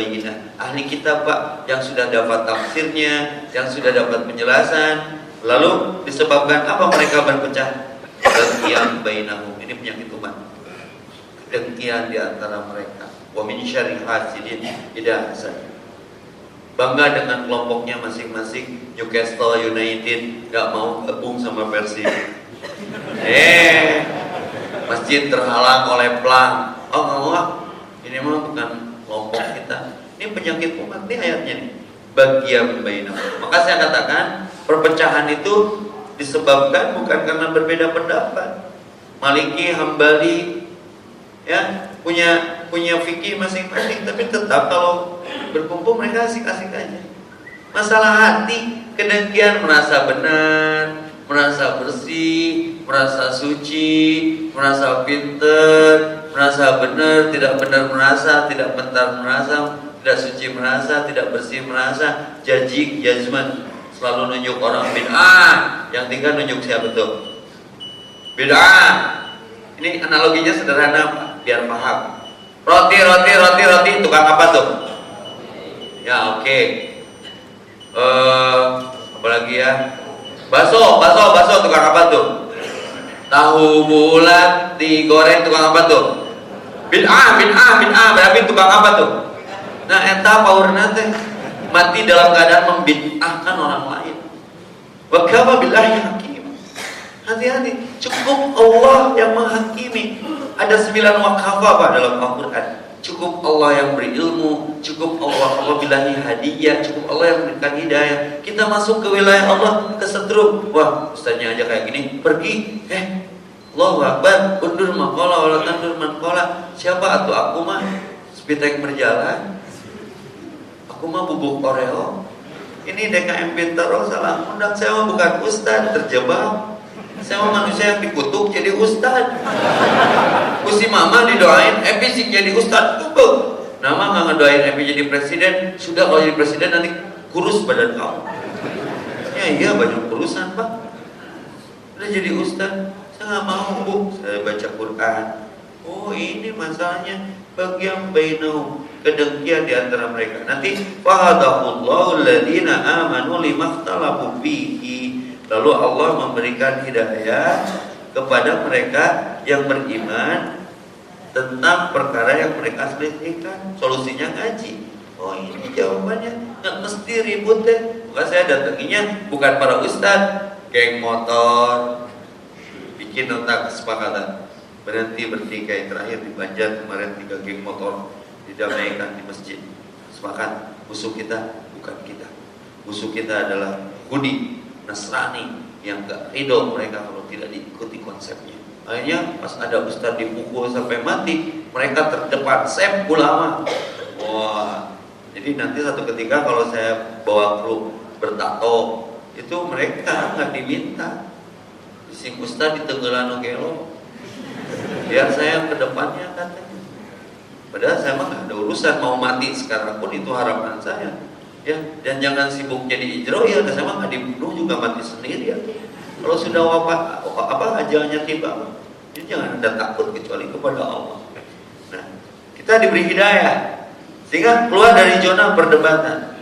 Ahli kitab Pak yang sudah dapat tafsirnya, yang sudah dapat penjelasan, lalu disebabkan apa mereka berpecah? Dengkian bainahum. Ini penyakit umat. Dengkian di antara mereka. Wa min syarri hasidin. Idza hasad bangga dengan kelompoknya masing-masing. Newcastle United nggak mau gabung sama Persib eh masjid terhalang oleh pelang. Oh nggak mau ini mah bukan kelompok kita. Ini penyakit umat ini ayatnya nih. Bagian bainah maka saya katakan perpecahan itu disebabkan bukan karena berbeda pendapat Maliki, Hambali ya punya punya fikih masing-masing tapi tetap kalau berkumpul mereka asik-asik aja. Masalah hati, kedengkian merasa benar, merasa bersih, merasa suci, merasa pinter, merasa benar, tidak benar merasa, tidak bentar merasa, tidak suci merasa, tidak bersih merasa, jajik, jazman, selalu nunjuk orang bid'ah, yang tinggal nunjuk siapa betul? Bid'ah. Ini analoginya sederhana, biar paham. Roti, roti, roti, roti, tukang apa tuh? Ya oke. Okay. Uh, eh, apalagi ya? Baso, baso, baso tukang apa tuh? Tahu bulat digoreng tukang apa tuh? Bid'ah, bid'ah, bid'ah. Berarti tukang apa tuh? Nah, entah power nanti mati dalam keadaan membid'ahkan orang lain. Wa kafa billahi hakim. Hati-hati, cukup Allah yang menghakimi. Ada sembilan wakafah Pak dalam Al-Qur'an cukup Allah yang beri ilmu, cukup Allah Allah hadiah, cukup Allah yang memberikan hidayah. Kita masuk ke wilayah Allah kesetrum. Wah, ustaznya aja kayak gini, pergi. Eh, Allahu Akbar, undur makola, wala tandur makola. Siapa atau aku mah? Spitek berjalan. Aku mah bubuk Oreo. Ini DKM Bintaro salah undang saya mah bukan ustaz, terjebak. Saya mau manusia yang dikutuk jadi ustad. Kusi mama didoain, Epi jadi ustad. Tuh, Nama nggak ngedoain Epi jadi presiden. Sudah kalau jadi presiden nanti kurus badan kamu. Ya iya banyak kurusan pak. Udah jadi ustad. Saya nggak mau bu. Saya baca Quran. Oh ini masalahnya bagian bainahum kedengkian di antara mereka. Nanti fahadahullahu alladziina amanu limakhtalafu fihi Lalu Allah memberikan hidayah kepada mereka yang beriman tentang perkara yang mereka selisihkan. Solusinya ngaji. Oh ini jawabannya nggak mesti ribut deh. Maka saya datanginya bukan para ustad, geng motor, bikin nota kesepakatan berhenti bertikai terakhir di Banjar kemarin tiga geng motor didamaikan di masjid. Sepakat musuh kita bukan kita. Musuh kita adalah Yahudi Nasrani yang gak ridho mereka kalau tidak diikuti konsepnya. Akhirnya pas ada ustaz dipukul sampai mati, mereka terdepan sem ulama. Wah, jadi nanti satu ketika kalau saya bawa kru bertato, itu mereka nggak diminta. Sing ustaz di tenggelan gelo. Biar saya ke depannya katanya. Padahal saya mah ada urusan mau mati sekarang pun itu harapan saya. Ya, dan jangan sibuk jadi ijro ya, saya mah nggak dibunuh juga mati sendiri ya. Kalau sudah wafat apa ajalnya tiba, jadi jangan ada takut kecuali kepada Allah. Nah, kita diberi hidayah sehingga keluar dari zona perdebatan.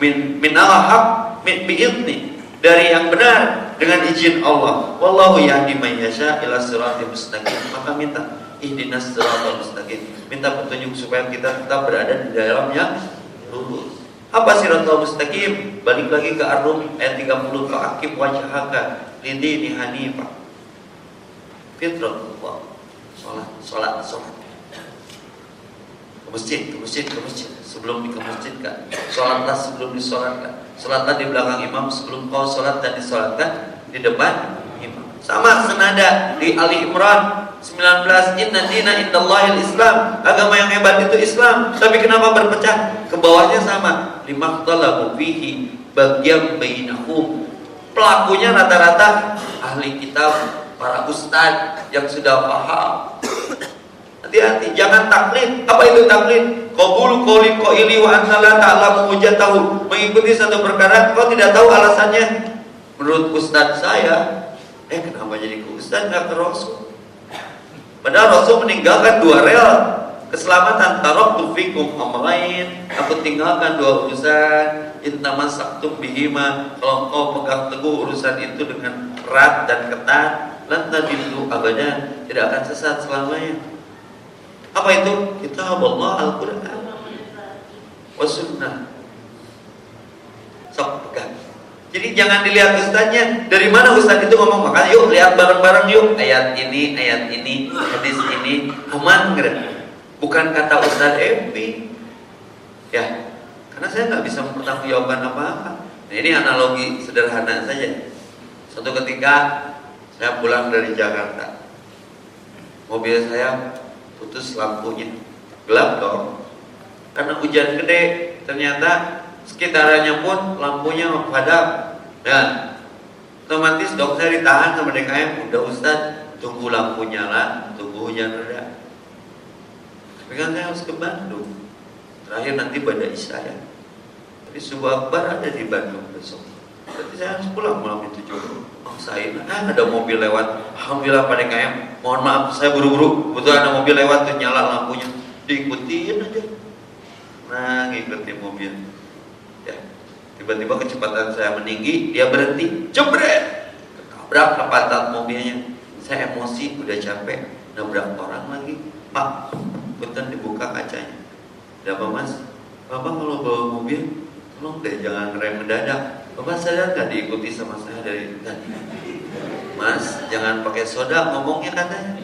Min min haq min bi'idni dari yang benar dengan izin Allah. Wallahu yahdi man yasha ila siratal mustaqim. Maka minta ihdinas siratal mustaqim. Minta petunjuk supaya kita tetap berada di dalam yang lurus. Apa siratal mustaqim? Balik lagi ke Ar-Rum ayat 30 ke akib wajhaka lidini hanifah. Fitratullah. Salat, salat, salat. Ke masjid, ke masjid, ke masjid. Sebelum ke masjid kan. Salatlah sebelum disolatkan. Salatlah di belakang imam sebelum kau salat dan disolatkan di depan imam. Sama senada di Ali Imran 19 Inna dina indallahil Islam Agama yang hebat itu Islam Tapi kenapa berpecah? Ke bawahnya sama Limaktalabu fihi Bagian bainahum Pelakunya rata-rata Ahli kitab Para ustad Yang sudah paham Hati-hati Jangan taklid. Apa itu taklid? Qabul qawli qaili wa anta la ta'lamu hujatahu Mengikuti satu perkara Kau tidak tahu alasannya. Menurut ustad saya Eh kenapa jadi ke ustad Nggak ke rasul? Padahal Rasul meninggalkan dua rel. Keselamatan tarok tufikum amrain aku tinggalkan dua urusan. Intama saktum bihima. Kalau kau pegang teguh urusan itu dengan erat dan ketat lantas itu abadnya tidak akan sesat selamanya apa itu? Kitab Allah Al-Quran. Wasunnah sok pegang. Jadi jangan dilihat ustaznya. Dari mana ustaz itu ngomong? Maka yuk lihat bareng-bareng yuk. Ayat ini ayat ini hadis ini. Aman. Bukan kata ustaz Epi. Ya, karena saya nggak bisa mempertanggungjawabkan apa-apa. Nah ini analogi sederhana saja. Suatu ketika saya pulang dari Jakarta, mobil saya putus lampunya, gelap dong. Karena hujan gede, ternyata sekitarannya pun lampunya padam. Dan otomatis dok saya ditahan sama DKM udah Ustaz tunggu lampu nyala tunggu hujan reda. Tapi kan saya harus ke Bandung. Terakhir nanti pada Isya ya. Jadi sebuah akbar ada di Bandung besok berarti saya harus pulang malam itu juga oh saya ah, ada mobil lewat. Alhamdulillah pada DKM mohon maaf saya buru-buru. Betul ada mobil lewat tuh nyala lampunya. Diikutin aja. Nah ngikutin mobil. Ya tiba-tiba kecepatan saya meninggi dia berhenti. Jebret! Ketabrak ke pantat mobilnya. Saya emosi udah capek. Nabrak orang lagi. Pak punten dibuka kacanya. Ada apa mas? Bapak kalau bawa mobil tolong deh jangan rem mendadak bapak sadar nggak diikuti sama saya dari tadi mas jangan pakai soda ngomongnya katanya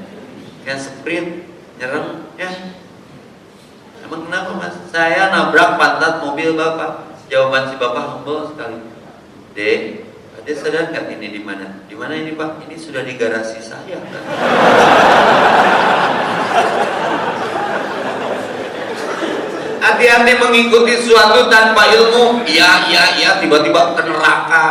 kayak sprint nyerem ya emang kenapa mas saya nabrak pantat mobil bapak Jawaban si bapak humble sekali. Dek, ada sadar nggak ini di mana? Di mana ini pak? Ini sudah di garasi saya. Hati-hati mengikuti sesuatu tanpa ilmu. Iya, iya, iya. Tiba-tiba ke neraka.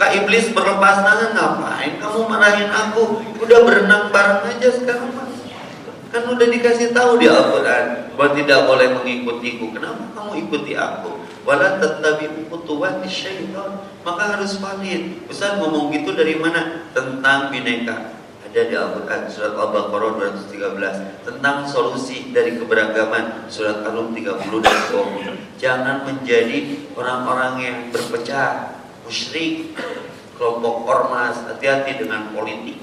Kak iblis berlepas tangan ngapain? Kamu marahin aku. Udah berenang bareng aja sekarang mas. Kan udah dikasih tahu di Al-Quran bahwa tidak boleh mengikutiku. Kenapa kamu ikuti aku? Wala tetabi kutuwat syaitan. Maka harus valid. Ustaz ngomong gitu dari mana? Tentang bineka. Ada di Al-Quran surat Al-Baqarah 213 tentang solusi dari keberagaman surat Al-Rum 30 dan 20. Jangan menjadi orang-orang yang berpecah, musyrik, kelompok ormas, hati-hati dengan politik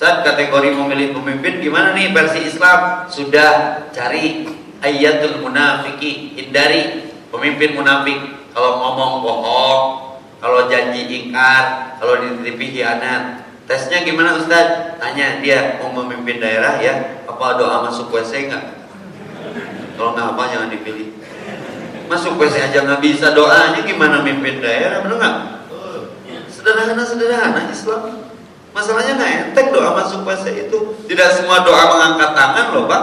saat kategori memilih pemimpin gimana nih versi Islam? Sudah cari ayatul munafiki, hindari pemimpin munafik. Kalau ngomong bohong, kalau janji ingkar, kalau dititipi hianat. Tesnya gimana Ustaz? Tanya dia mau memimpin daerah ya, apa doa masuk WC enggak? Kalau nggak apa jangan dipilih. Masuk WC aja nggak bisa doanya gimana memimpin daerah, benar nggak? Sederhana sederhana Islam. Masalahnya nggak enteng doa masuk WC itu. Tidak semua doa mengangkat tangan loh Pak.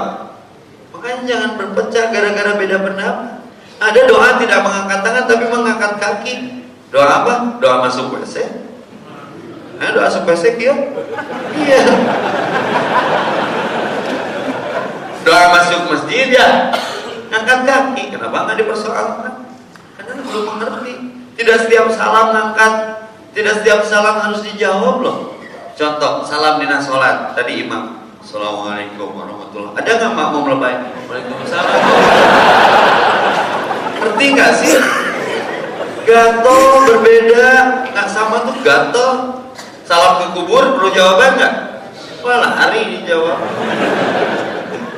Makanya jangan berpecah gara-gara beda pendapat. Ada doa tidak mengangkat tangan tapi mengangkat kaki. Doa apa? Doa masuk WC. Doa masuk WC kia? Iya. Doa masuk masjid ya. Angkat kaki. Kenapa nggak dipersoalkan? Karena belum mengerti. Tidak setiap salam ngangkat, tidak setiap salam harus dijawab loh. Contoh, salam dina sholat. Tadi imam. Assalamualaikum warahmatullahi Ada nggak makmum lebay? Waalaikumsalam. Ngerti nggak sih? Gato berbeda, nggak sama tuh gato. Salam ke kubur perlu jawaban nggak? Wah lari dijawab.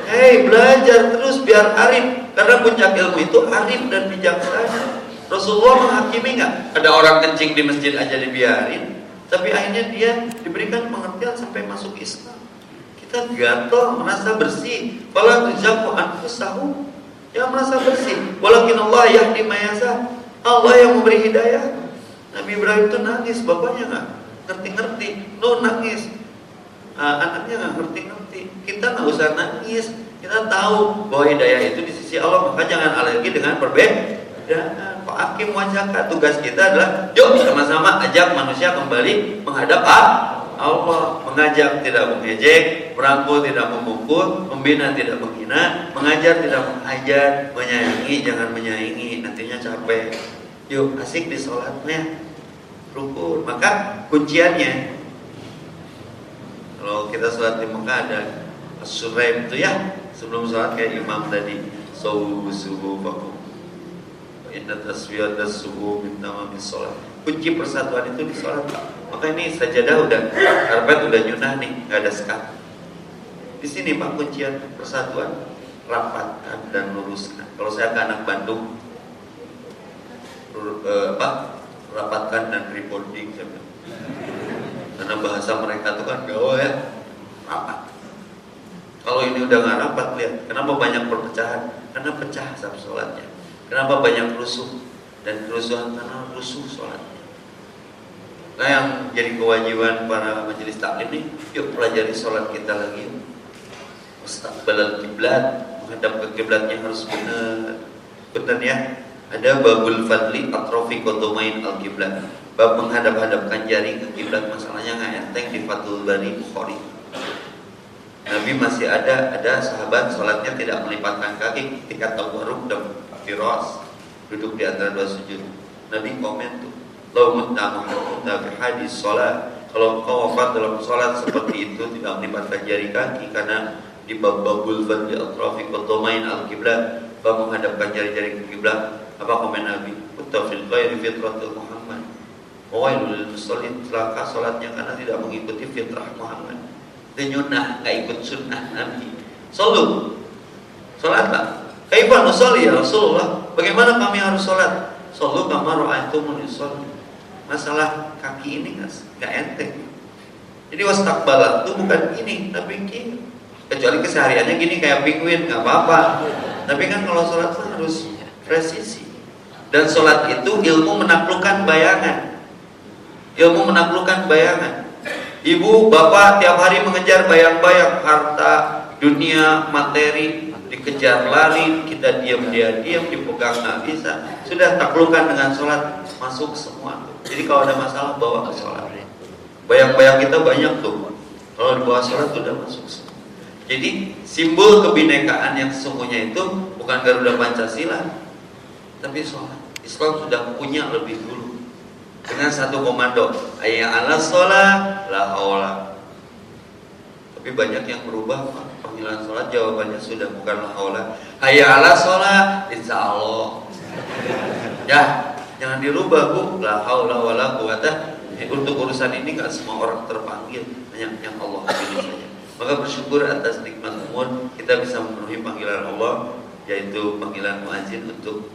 Hei belajar terus biar arif Karena puncak ilmu itu arif dan bijaksana Rasulullah menghakimi nggak? Ada orang kencing di masjid aja dibiarin tapi akhirnya dia diberikan pengertian sampai masuk Islam. Kita gatal merasa bersih. Kalau tujaku anfusahu yang merasa bersih. Walakin Allah yahdi mayasa. Allah yang memberi hidayah. Nabi Ibrahim itu nangis, bapaknya nggak ngerti-ngerti. No nangis. Uh, anaknya nggak ngerti-ngerti. Kita nggak usah nangis. Kita tahu bahwa hidayah itu di sisi Allah. Maka jangan alergi dengan perbedaan. Pak Hakim wajahkan tugas kita adalah yuk sama-sama ajak manusia kembali menghadap Allah mengajak tidak mengejek merangkul tidak memukul membina tidak menghina mengajar tidak mengajar menyayangi jangan menyayangi nantinya capek yuk asik di sholatnya rukun maka kunciannya kalau kita sholat di Mekah ada Suraim itu ya sebelum sholat kayak imam tadi subuh subuh bakum Inna tasbiyat subuh min tamami sholat. Kunci persatuan itu di sholat. Pak Maka ini sajadah udah Karpet udah nyunah nih, nggak ada sekat. Di sini Pak kuncian persatuan Rapatkan dan luruskan. Kalau saya ke anak Bandung eh, apa? Rapatkan dan rebonding Karena bahasa mereka itu kan gawa ya Rapat kalau ini udah nggak rapat lihat kenapa banyak perpecahan karena pecah saat sholatnya Kenapa banyak rusuh dan kerusuhan karena rusuh sholatnya. Nah yang jadi kewajiban para majelis taklim ini, yuk pelajari sholat kita lagi. Mustaqbal kiblat, menghadap ke kiblatnya harus benar. Benar ya. Ada babul fadli atrofi kotomain al kiblat. Bab menghadap-hadapkan jari ke kiblat masalahnya nggak enteng di Fathul Bari Bukhari. Nabi masih ada ada sahabat sholatnya tidak melipatkan kaki ketika tawarruk dan firas duduk di antara dua sujud Nabi komen tuh mutta Muhammad hadis sholat kalau kau wafat dalam sholat seperti itu tidak melipatkan jari kaki karena di bab babul fadli atrafi kotomain al kiblat bab menghadapkan jari-jari ke kiblat apa komen Nabi mutta fil khairi fitratul Muhammad Wailul musallin celaka sholatnya karena tidak mengikuti fitrah Muhammad. Denyunah nggak ikut sunnah Nabi. Solu, sholat tak? Kaifa nusolli ya Rasulullah? Bagaimana kami harus sholat? Sallu kama ra'aitumuni yusolli. Masalah kaki ini nggak enteng. Jadi wastakbalat itu bukan ini, tapi gini. Kecuali kesehariannya gini kayak penguin, nggak apa-apa. Tapi kan kalau sholat harus presisi. Dan sholat itu ilmu menaklukkan bayangan. Ilmu menaklukkan bayangan. Ibu, bapak tiap hari mengejar bayang-bayang harta, dunia, materi, dikejar lari, kita diam dia diam, dipegang nggak bisa. Sudah taklukkan dengan sholat, masuk semua. Jadi kalau ada masalah bawa ke sholat. Bayang-bayang kita banyak tuh. Kalau dibawa sholat sudah masuk semua. Jadi simbol kebinekaan yang sesungguhnya itu bukan Garuda Pancasila, tapi sholat. Islam sudah punya lebih dulu. Dengan satu komando ayat ala sholat la haula tapi banyak yang berubah panggilan sholat jawabannya sudah bukan haula hayya ala sholat insya Allah. Ya jangan dirubah bu. La haula wala quwata untuk urusan ini nggak semua orang terpanggil hanya yang Allah pilih saja. Maka bersyukur atas nikmat umur kita bisa memenuhi panggilan Allah yaitu panggilan muazin untuk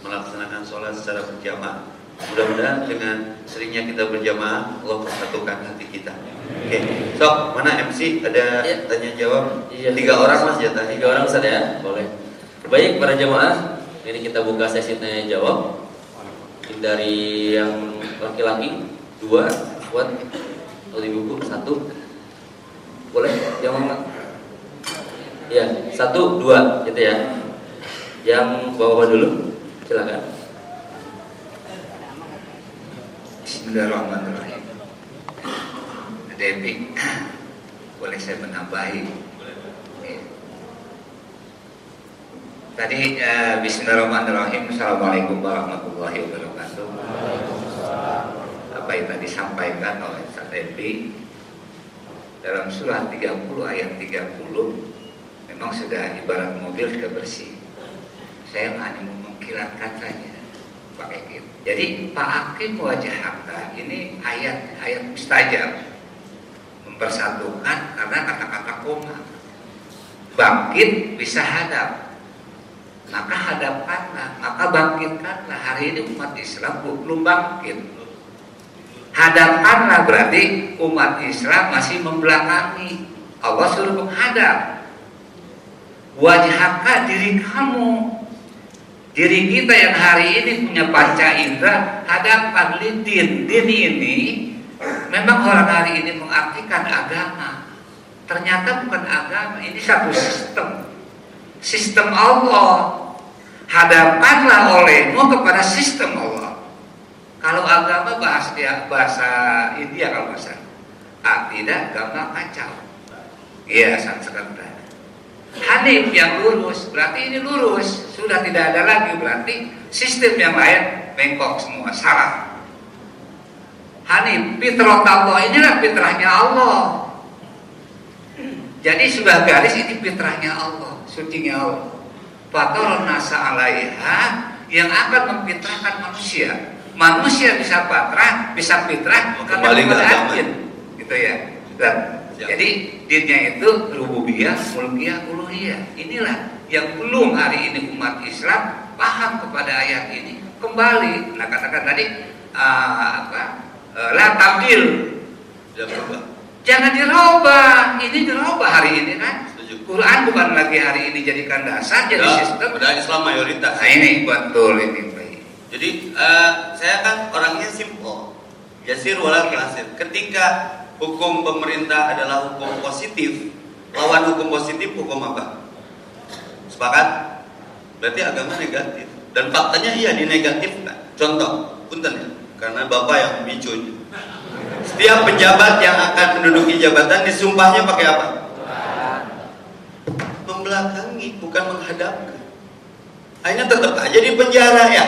melaksanakan sholat secara berjamaah mudah-mudahan dengan seringnya kita berjamaah Allah persatukan hati kita Oke, okay. sok mana MC ada ya. tanya jawab? Iya, tiga orang mas jatahnya.
Tiga orang saja ya, boleh. Baik para jemaah, ini kita buka sesi tanya jawab dari yang laki-laki dua, buat atau di buku satu boleh yang mana ya satu dua gitu ya yang bawa dulu silakan.
Bismillahirrahmanirrahim. Debbie boleh saya menambahi? Ya. Tadi eh, Bismillahirrahmanirrahim. Assalamualaikum warahmatullahi wabarakatuh. Apa yang tadi disampaikan oleh Ustaz Debbie Dalam surah 30 ayat 30 Memang sudah ibarat mobil sudah bersih Saya hanya mengkilatkan saja pakai gitu. Jadi Pak Hakim wajah harta ini ayat ayat mustajab. Mempersatukan karena kata-kata koma. Bangkit bisa hadap. Maka hadapkanlah maka bangkitkanlah. Hari ini umat Islam belum bangkit. Hadapkanlah berarti umat Islam masih membelakangi. Allah suruh menghadap. Wajahkan diri kamu diri kita yang hari ini punya panca indera hadapan lidin din. Ini memang orang hari ini mengartikan agama. Ternyata bukan agama ini satu sistem. Sistem Allah. Hadapanlah olehmu kepada sistem Allah. Kalau agama bahasa dia bahasa India kalau bahasa ah, tidak agama kacau iya sangat berani Hanif yang lurus, berarti ini lurus, sudah tidak ada lagi, berarti sistem yang lain bengkok semua, salah. Hanif, fitrah Allah inilah fitrahnya Allah. Jadi sudah garis ini fitrahnya Allah, sucinya Allah. Fator nasa alaiha yang akan memfitrahkan manusia. Manusia bisa patrah, bisa fitrah
Kembali ke agama.
gitu ya. Dan
Ya.
jadi dinnya itu rububiyah, mulkiyah, uluhiyah. Inilah yang belum hari ini umat Islam paham kepada ayat ini. Kembali, nah katakan tadi uh, apa? Uh, la tabdil.
Tidak.
Jangan dirubah. Ini dirubah hari ini kan.
Setuju.
Quran bukan lagi hari ini jadikan dasar jadi
Ya,
sistem.
Padahal Islam mayoritas.
Nah ini betul ini.
Jadi eh, saya kan orangnya simple, jasir wala klasir. Ketika hukum pemerintah adalah hukum positif, lawan hukum positif hukum apa? Sepakat? Berarti agama negatif. Dan faktanya iya dinegatifkan. Contoh, punten ya, karena bapak yang bicunya. Setiap pejabat yang akan menduduki jabatan disumpahnya pakai apa? Membelakangi, bukan menghadapkan. Akhirnya tetap aja di penjara ya.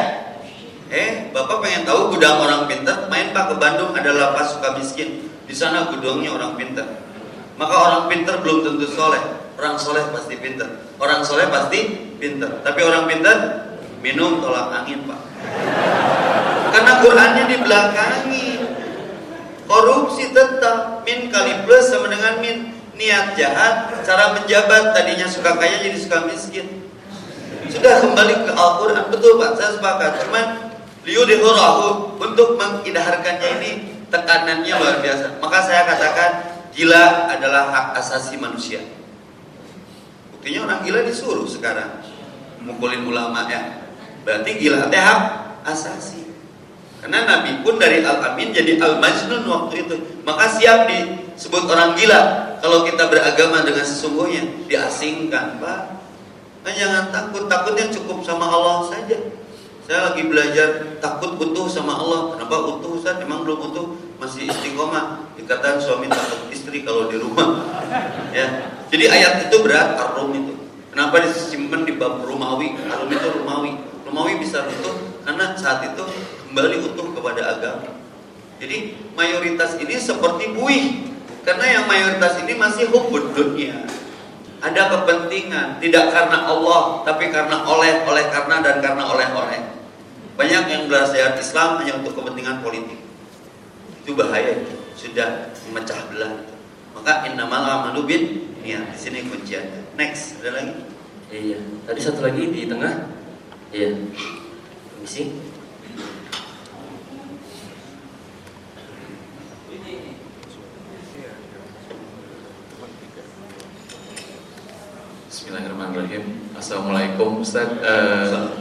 Eh, Bapak pengen tahu gudang orang pintar? Main Pak ke Bandung ada lapas suka miskin. Di sana gudangnya orang pintar. Maka orang pintar belum tentu soleh. Orang soleh pasti pintar. Orang soleh pasti pintar. Tapi orang pintar minum tolak angin Pak. Karena Qurannya dibelakangi. Korupsi tetap min kali plus sama dengan min niat jahat, cara menjabat tadinya suka kaya jadi suka miskin. Sudah kembali ke Al-Quran Betul Pak, saya sepakat Cuman liudhirahu Untuk mengidaharkannya ini Tekanannya luar biasa. Maka saya katakan Gila adalah hak asasi manusia. Buktinya orang gila disuruh sekarang Mukulin ulama ya. Berarti gila teh hak asasi. Karena Nabi pun dari Al-Amin jadi Al-Majnun waktu itu. Maka siap disebut orang gila Kalau kita beragama dengan sesungguhnya. Diasingkan Pak. Nah, jangan takut, takutnya cukup sama Allah saja. Saya lagi belajar takut utuh sama Allah. Kenapa utuh Ustaz? Emang belum utuh? Masih istiqomah. Dikatakan suami takut istri kalau di rumah. Ya. Jadi ayat itu berat, arum itu. Kenapa disimpan di bab Rumawi? Arum itu Rumawi. Rumawi bisa utuh karena saat itu kembali utuh kepada agama. Jadi mayoritas ini seperti buih. Karena yang mayoritas ini masih hubud dunia ada kepentingan tidak karena Allah tapi karena oleh oleh karena dan karena oleh oleh. Banyak yang belajar Islam hanya untuk kepentingan politik. Itu bahaya itu sudah memecah belah. Maka innamal amalu bin ya di sini kunciannya next ada lagi?
Iya tadi satu lagi di tengah. Iya. Misi
Bismillahirrahmanirrahim. Assalamualaikum Ustaz. Eh,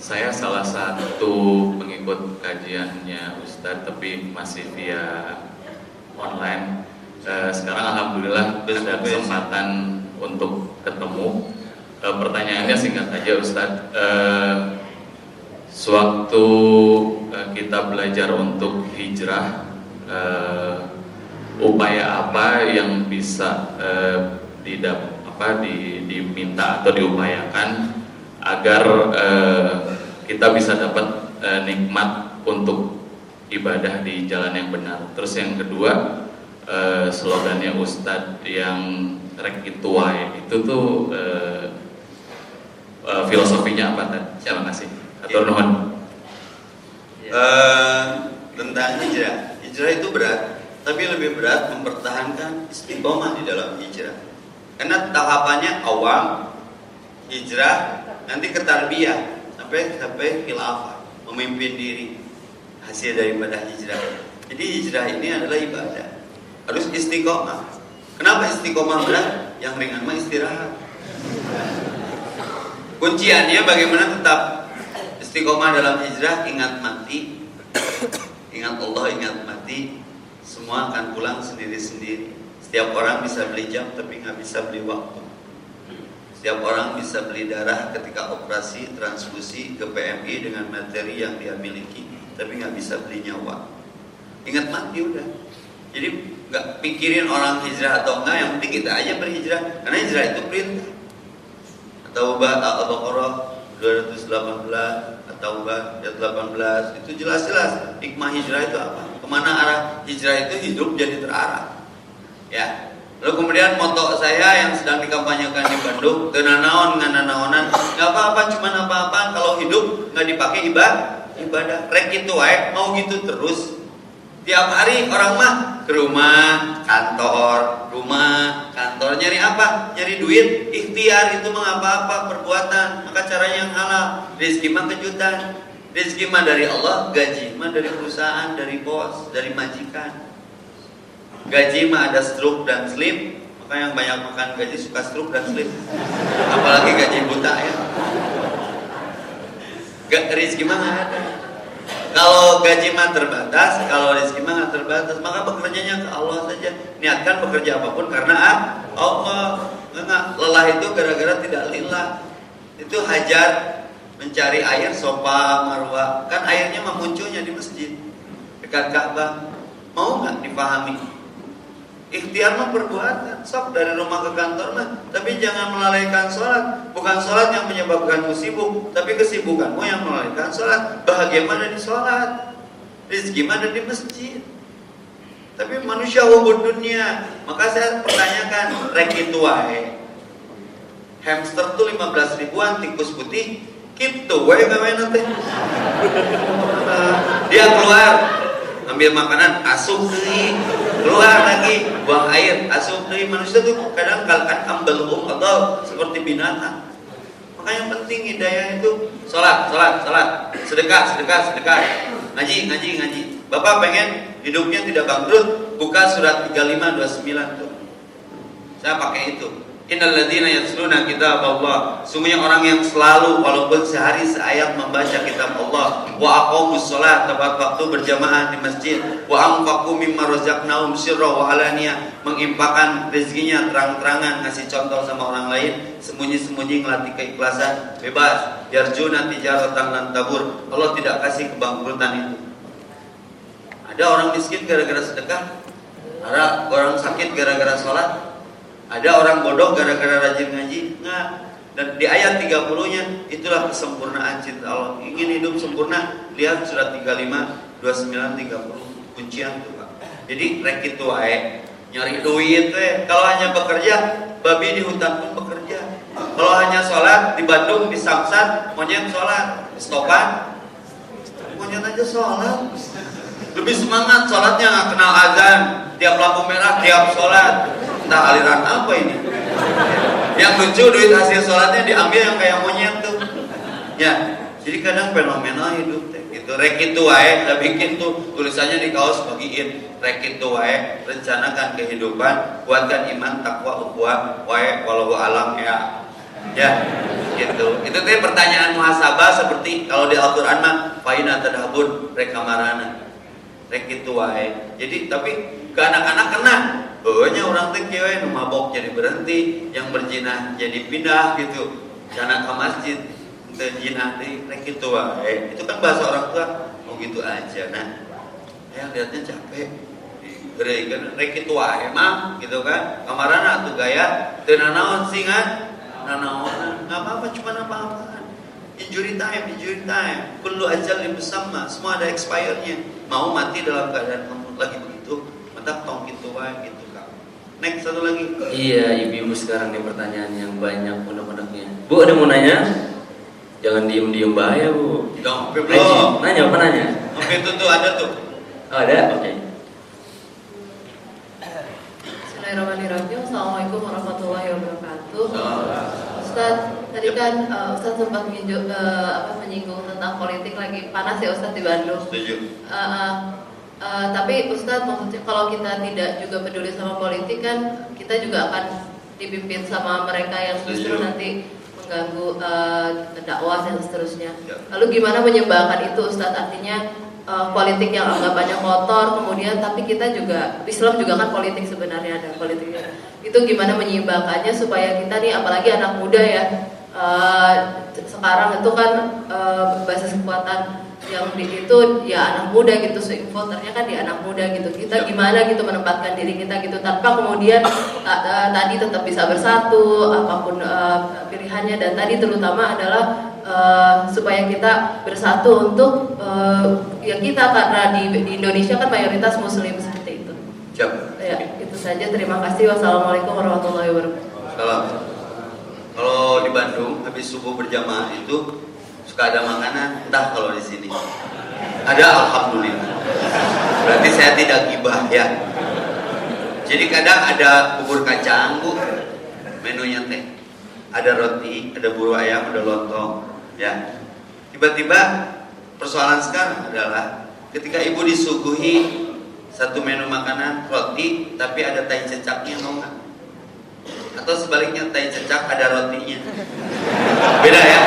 saya salah satu pengikut kajiannya Ustaz, tapi masih via online. Eh, sekarang alhamdulillah ada kesempatan untuk ketemu. Eh, pertanyaannya singkat aja Ustadz. Eh, sewaktu eh, kita belajar untuk hijrah, eh, upaya apa yang bisa eh, didap apa di, diminta atau diupayakan agar eh, kita bisa dapat eh, nikmat untuk ibadah di jalan yang benar. Terus yang kedua eh, slogannya Ustadz yang rek itu wae itu tuh eh, eh, filosofinya apa Tad? Terima kasih. Atur nuhun.
Eh, tentang hijrah. Hijrah itu berat, tapi lebih berat mempertahankan istiqomah di dalam hijrah. Karena tahapannya awam, hijrah, nanti ke tarbiyah, sampai sampai khilafah, memimpin diri hasil daripada hijrah. Jadi hijrah ini adalah ibadah. Harus istiqomah. Kenapa istiqomah berat? Yang ringan mah istirahat. Kunciannya bagaimana tetap istiqomah dalam hijrah, ingat mati, ingat Allah, ingat mati, semua akan pulang sendiri-sendiri. Setiap orang bisa beli jam tapi nggak bisa beli waktu. Setiap orang bisa beli darah ketika operasi transfusi ke PMI dengan materi yang dia miliki, tapi nggak bisa beli nyawa. Ingat mati udah. Jadi nggak pikirin orang hijrah atau enggak, yang penting kita aja berhijrah. Karena hijrah itu perintah. Taubah Al-Baqarah 218 Taubah ayat 18 itu jelas-jelas hikmah hijrah itu apa? Ke mana arah hijrah itu hidup jadi terarah. Ya. Lalu kemudian moto saya yang sedang dikampanyekan di Bandung, tenanaon dengan nanaonan, nggak apa-apa, cuman apa-apa kalau hidup nggak dipakai ibadah, ibadah. Rek itu wae, mau gitu terus. Tiap hari orang mah ke rumah, kantor, rumah, kantor nyari apa? Nyari duit, ikhtiar itu mah nggak apa-apa perbuatan, maka caranya yang halal. Rezeki mah kejutan. Rezeki mah dari Allah, gaji mah dari perusahaan, dari bos, dari majikan. Gaji mah ada stroke dan sleep, maka yang banyak makan gaji suka stroke dan sleep. Apalagi gaji buta ya. Gak rezeki mah ada. Kalau gaji mah terbatas, kalau rezeki mah nggak terbatas, maka bekerjanya ke Allah saja. Niatkan bekerja apa pun karena ah, Allah. Enggak, lelah itu gara-gara tidak lillah. Itu hajar mencari air sopa marwa. Kan airnya mah munculnya di masjid dekat Ka'bah. Mau nggak dipahami? Ikhtiar mah perbuatan, sok dari rumah ke kantor mah, tapi jangan melalaikan sholat. Bukan sholat yang menyebabkanmu sibuk, tapi kesibukanmu yang melalaikan sholat. Bahagia mana di sholat, rezeki mana di masjid. Tapi manusia hubud dunia, maka saya pertanyakan, rek itu wae. Hamster tuh 15 ribuan, tikus putih, gitu wae gawe nanti. Dia keluar, ambil makanan, asup deui, keluar lagi, buang air, asup deui. Manusia tuh kadang kalkan ambalum atau seperti binatang. Maka yang penting hidayah itu sholat, sholat, sholat, sedekah, sedekah, sedekah, ngaji, ngaji, ngaji. Bapak pengen hidupnya tidak bangkrut, buka surat 3529 tuh. Saya pakai itu. Innalladzina yatluna kitab Allah. Sungguhnya orang yang selalu walaupun sehari seayat membaca kitab Allah, wa aqamus tepat waktu berjamaah di masjid, wa anfaqu mimma razaqnahum sirra wa alaniyah, mengimpakan rezekinya terang-terangan ngasih contoh sama orang lain, sembunyi-sembunyi ngelatih keikhlasan, bebas, yarjuna tijaratan lan tabur. Allah tidak kasih kebangkrutan itu. Ada orang miskin gara-gara sedekah, ada orang sakit gara-gara sholat, ada orang bodoh gara-gara rajin ngaji, enggak. Dan di ayat 30-nya itulah kesempurnaan cinta Allah. Ingin hidup sempurna, lihat surat 35, 29, 30 kuncian tuh, Pak. Jadi rek itu wae nyari duit teh. Kalau hanya bekerja, babi di hutan pun bekerja. Kalau hanya sholat di Bandung di Samsat, monyet sholat, stopan, monyet aja sholat. Lebih semangat sholatnya nggak kenal azan, tiap lampu merah tiap sholat. Entah aliran apa ini? Yang lucu duit hasil sholatnya diambil yang kayak monyet tuh. Ya, jadi kadang fenomena hidup teh gitu. Rek itu wae, kita bikin tuh tulisannya di kaos bagiin. Rek itu wae, rencanakan kehidupan, kuatkan iman, takwa, ukhuwah, wae walau alam ya. Ya, gitu. Itu teh pertanyaan muhasabah seperti kalau di Al-Qur'an mah faina tadhabun rek kamarana. Rek itu wae jadi tapi ke anak-anak kena Pokoknya orang teh nu mabok jadi berhenti, yang berzina jadi pindah gitu. Jangan ke masjid, teu zina deui rek kitu wae. Itu kan bahasa orang tua, oh gitu aja. Nah, ya lihatnya capek. Gede kan rek kitu wae mah gitu kan. Kamarana tuh gaya teu nanaon singan, nanaon. Enggak apa-apa cuma apa-apaan. Injury time, injury time. Kullu ajal bersama, semua ada expirednya. Mau mati dalam keadaan kamu lagi begitu, mantap tong gitu wae gitu. Next satu lagi.
Iya, ibu-ibu sekarang nih pertanyaan yang banyak unek-uneknya. Bu, ada mau nanya? Jangan diem-diem bahaya, Bu.
Dong,
Nanya,
belum.
nanya apa nanya?
Oke itu tuh ada tuh.
Oh, ada? Oke.
Bismillahirrahmanirrahim. Assalamualaikum warahmatullahi wabarakatuh. Ustaz, tadi kan uh, Ustaz sempat menyinggung, uh, apa, menyinggung tentang politik lagi panas ya Ustaz di Bandung.
Setuju.
Uh, uh, uh, tapi Ustaz maksudnya kalau kita tidak juga peduli sama politik kan kita juga akan dipimpin sama mereka yang justru
Setuju.
nanti mengganggu uh, dakwah dan seterusnya.
Ya.
Lalu gimana menyeimbangkan itu Ustaz? Artinya uh, politik yang anggapannya kotor, kemudian tapi kita juga Islam juga kan politik sebenarnya ada politiknya. Itu gimana menyeimbangkannya supaya kita nih apalagi anak muda ya uh, sekarang itu kan uh, basis kekuatan yang di itu ya anak muda gitu swing voternya kan di anak muda gitu. Kita gimana gitu menempatkan diri kita gitu tanpa kemudian ta- eh, tadi tetap bisa bersatu apa pun eh, pilihannya. Dan tadi terutama adalah eh, supaya kita bersatu untuk eh, ya kita karena di, di Indonesia kan mayoritas muslim seperti itu.
Siap.
ya. Itu saja terima kasih wassalamualaikum warahmatullahi wabarakatuh.
Kalau di Bandung habis subuh berjamaah itu suka ada makanan, entah kalau di sini. Ada alhamdulillah. Berarti saya tidak gibah ya. Jadi kadang ada bubur kacang, Bu. Menunya teh. Ada roti, ada buru ayam, ada lontong, ya. Tiba-tiba persoalan sekarang adalah ketika ibu disuguhi satu menu makanan roti tapi ada tai cecaknya mau nggak? Atau sebaliknya tai cecak ada rotinya. Beda ya.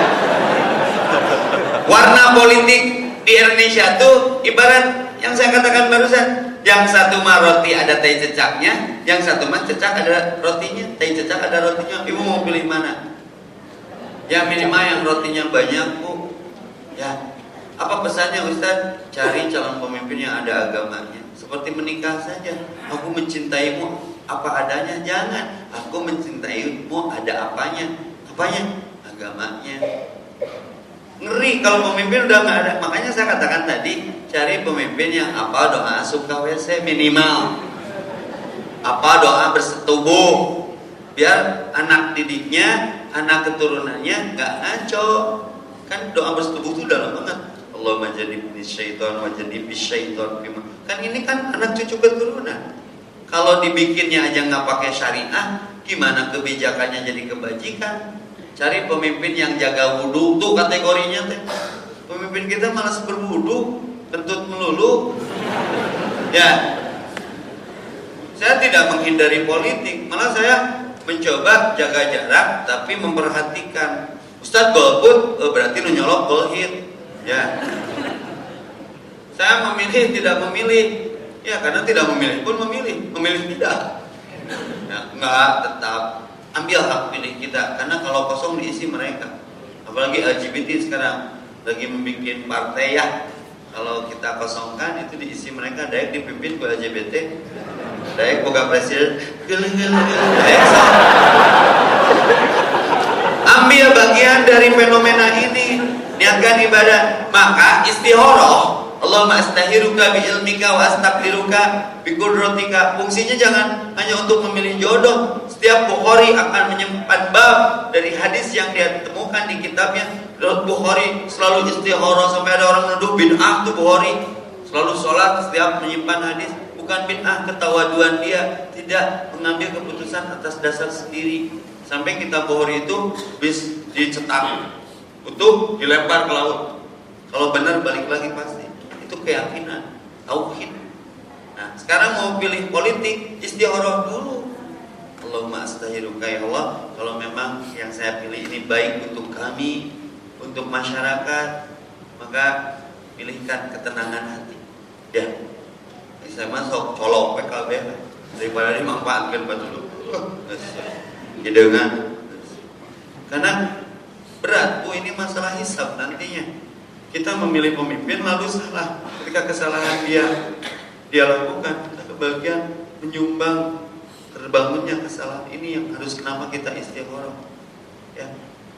Warna politik di Indonesia tuh ibarat yang saya katakan barusan. Yang satu mah roti ada tai cecaknya, yang satu mah cecak ada rotinya, tai cecak ada rotinya. Ibu mau pilih mana? Ya minimal yang rotinya banyak, Bu. Ya. Apa pesannya Ustaz? Cari calon pemimpin yang ada agamanya. Seperti menikah saja. Aku mencintaimu apa adanya. Jangan. Aku mencintaimu ada apanya. Apanya? Agamanya. Ngeri kalau pemimpin udah nggak ada. Makanya saya katakan tadi, cari pemimpin yang apa doa suka WC minimal. Apa doa bersetubuh. Biar anak didiknya, anak keturunannya nggak ngaco. Kan doa bersetubuh itu dalam banget. Allahumma jannibni syaitan wa jannibi syaitan. Kan ini kan anak cucu keturunan. Kalau dibikinnya aja nggak pakai syariah, gimana kebijakannya jadi kebajikan? Cari pemimpin yang jaga wudhu tuh kategorinya teh. Pemimpin kita malas berwudhu, kentut melulu. Ya, saya tidak menghindari politik, malah saya mencoba jaga jarak tapi memperhatikan. Ustadz golput oh, berarti nyolok golhit. Ya. Saya memilih tidak memilih. Ya, karena tidak memilih pun memilih, memilih tidak. Ya, enggak tetap ambil hak pilih kita karena kalau kosong diisi mereka. Apalagi LGBT sekarang lagi membuat partai ya. Kalau kita kosongkan itu diisi mereka dayak dipimpin ke LGBT. Dayak boga presiden. Geleng geleng sama. Ambil bagian dari fenomena ini, niatkan ibadah, maka istihoroh. Allahumma astahiruka bi ilmika wa astaqdiruka bi. Fungsinya jangan hanya untuk memilih jodoh. Setiap Bukhari akan menyimpan bab dari hadis yang dia temukan di kitabnya. Bukhari selalu istihoroh sampai ada orang menuduh bid'ah tuh Bukhari. Selalu sholat setiap menyimpan hadis bukan bid'ah ketawaduan dia tidak mengambil keputusan atas dasar sendiri sampai kitab Bukhari itu bis dicetak utuh dilempar ke laut. Kalau benar balik lagi pasti. Itu keyakinan tauhid. Nah sekarang mau pilih politik istiqoroh dulu. Allahumma astahiruka ya Allah. Kalau memang yang saya pilih ini baik untuk kami untuk masyarakat maka pilihkan ketenangan hati. Ya saya masuk colok PKB daripada dimanfaatkan batu dulu dengan karena berat bu ini masalah hisab nantinya. Kita memilih pemimpin lalu salah. Ketika kesalahan dia dia lakukan kita kebagian menyumbang terbangunnya kesalahan ini yang harus kenapa kita istighfar ya.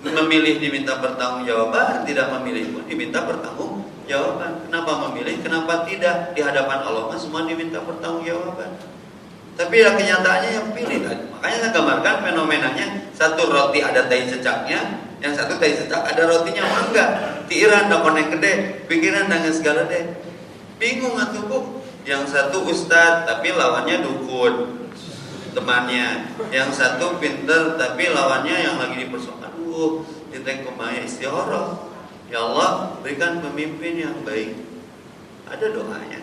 Memilih diminta pertanggungjawaban tidak memilih pun diminta pertanggungjawaban. Kenapa memilih kenapa tidak? Di hadapan Allah semua diminta pertanggungjawaban. Tapi ya kenyataannya yang pilih. Kan. Makanya saya gambarkan fenomenanya. Satu roti ada tai cecaknya, yang satu tai cecak ada rotinya mangga. Tiiran dah konek gede, pikiran dengan segala deh. Bingung atuh bu. Yang satu ustad tapi lawannya dukun temannya. Yang satu pinter tapi lawannya yang lagi dipersoalkan. Aduh, kita kemaya istiqoroh. Ya Allah berikan pemimpin yang baik. Ada doanya,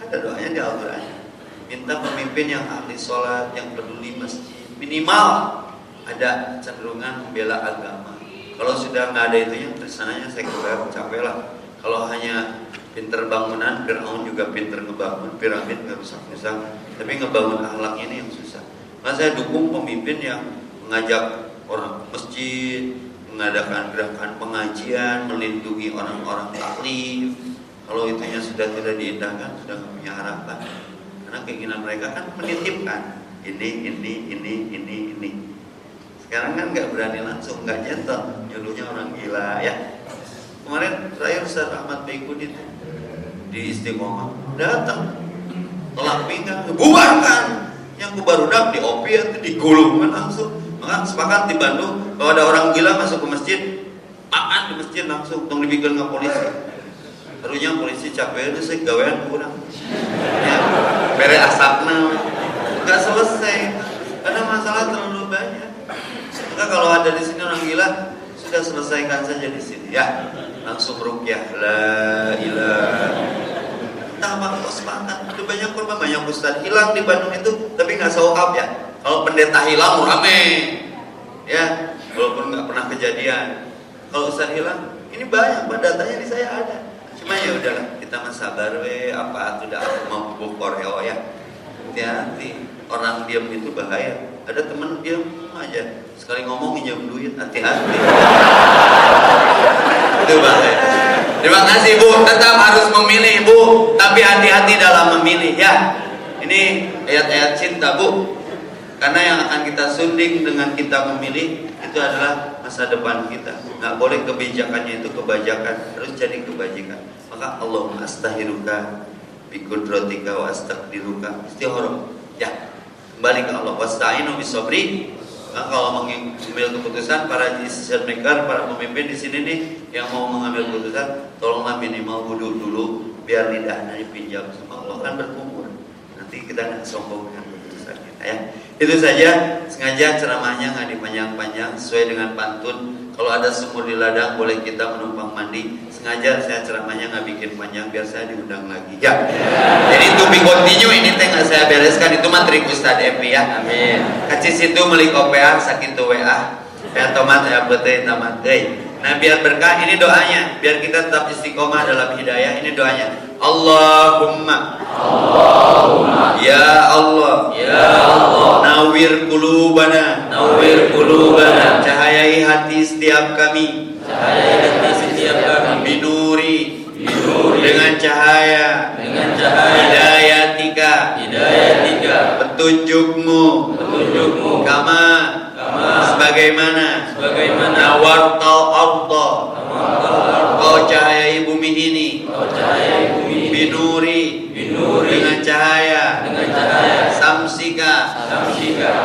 ada doanya di Al-Quran minta pemimpin yang ahli sholat, yang peduli masjid, minimal ada cenderungan membela agama. Kalau sudah nggak ada itu yang tersananya saya kira capek lah. Kalau hanya pinter bangunan, Fir'aun juga pinter ngebangun piramid nggak rusak-rusak, tapi ngebangun akhlak ini yang susah. Maka saya dukung pemimpin yang mengajak orang masjid, mengadakan gerakan pengajian, melindungi orang-orang taklif. Kalau itunya sudah tidak diindahkan, sudah nggak punya harapan. Karena keinginan mereka kan menitipkan ini, ini, ini, ini, ini. Sekarang kan nggak berani langsung, nggak nyetok, nyuruhnya orang gila ya. Kemarin saya Ustaz Ahmad Baikudin di Istiqomah datang, telak pinggang, bubarkan. Yang baru di opi itu digulungkan langsung. Maka sepakat di Bandung kalau ada orang gila masuk ke masjid, makan di masjid langsung, tong dibikin nggak polisi. Harunya polisi capek itu saya gawean kurang. Ya, bere asapna nggak selesai karena masalah terlalu banyak. Maka kalau ada di sini orang gila, sudah selesaikan saja di sini ya. Langsung rukyah la ilah. Entah semangat. Ada banyak korban banyak ustaz hilang di Bandung itu, tapi nggak sawab ya. Kalau pendeta hilang rame, ya. Walaupun nggak pernah kejadian. Kalau ustaz hilang, ini banyak, datanya di saya ada cuma ya udahlah kita mah sabar we apa sudah aku mampu koreo ya hati-hati orang diam itu bahaya ada teman diam aja sekali ngomong pinjam duit hati-hati itu bahaya terima kasih bu tetap harus memilih bu tapi hati-hati dalam memilih ya ini ayat-ayat cinta bu karena yang akan kita sunding dengan kita memilih itu adalah masa depan kita. Nggak boleh kebijakannya itu kebajakan, harus jadi kebajikan. Maka Allah astahiruka bikudratika wa astaqdiruka istihara. Ya, kembali ke Allah. Wasta'inu bisobri. Nah, kalau mengambil keputusan para decision maker, para pemimpin di sini nih yang mau mengambil keputusan, tolonglah minimal wudhu dulu biar lidahnya dipinjam sama Allah kan berkumur. Nanti kita nggak sombong dengan keputusan kita ya. Itu saja sengaja ceramahnya nggak dipanjang-panjang sesuai dengan pantun. Kalau ada sumur di ladang boleh kita menumpang mandi. Sengaja saya ceramahnya nggak bikin panjang biar saya diundang lagi. Ya. Jadi to be continue ini teh nggak saya bereskan itu materi Ustaz Epi ya. Amin. Kacis situ meuli kopean sakit WA. Ya tomat ya bete tamat. Hey. Nah biar berkah ini doanya biar kita tetap istiqomah dalam hidayah ini doanya Allahumma Allahumma Ya Allah Ya Allah Nawir kulubana Nawir kulubana Cahayai hati setiap kami. Cahayai hati setiap kami. Binuri Binuri Dengan cahaya. Dengan cahaya. Hidayatika Hidayatika Petunjukmu. Petunjukmu. Kama. Kama. Sebagaimana. Sebagaimana. Nawartal Allah Kau cahayai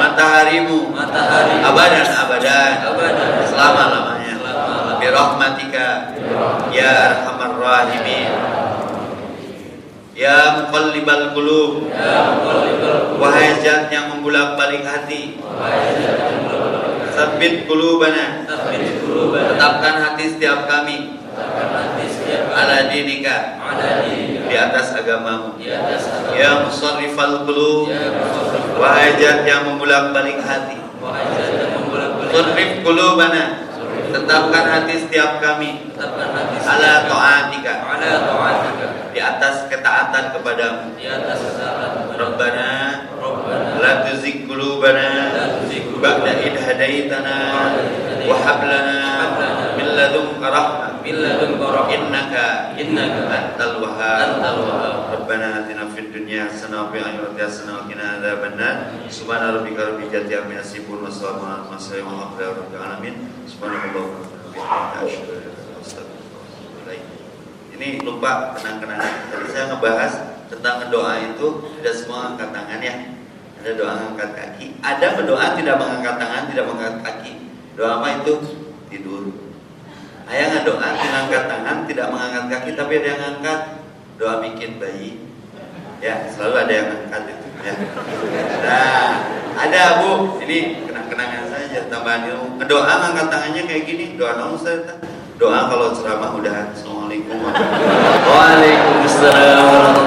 mataharimu. Matahari. Abadan abadan. Abadan. Selama lamanya birahmatika ya arhamar rahimin. Ya muqallibal qulub. Ya muqallibal qulub. Wahai zat yang membulak-balik hati. Sabit qulubana. Sabit qulubana. Tetapkan hati setiap kami Ala dinika di atas agamamu? Ya musarrifal qulub. Wahai zat yang membolak-balik hati. Sarrif qulubana. Tetapkan hati setiap kami. Ala taatika. Di atas ketaatan kepadamu. Rabbana
Rabbana
atina fid dunya hasanah wa fil akhirati hasanah wa qina adzabannar subhana rabbika rabbil izzati amma yasifun wa salamun alal mursalin walhamdulillahi rabbil alamin subhanallah wa bihamdihi asyhadu an la ilaha illa anta astaghfiruka wa atubu ilaik ini lupa kenang-kenangan. Tadi saya ngebahas tentang doa itu. Tidak semua angkat tangan ya ada doa angkat kaki. Ada berdoa tidak mengangkat tangan tidak mengangkat kaki. Doa apa itu? Tidur. Ayah doa mengangkat tangan tidak mengangkat kaki tapi ada yang angkat. Doa bikin bayi. Ya selalu ada yang angkat itu ya. Nah ada bu. Ini kenang-kenangan saja tambahan ilmu. Doa ngangkat tangannya kayak gini doa Ustaz. Doa kalau ceramah udah. Assalamualaikum
Waalaikumsalam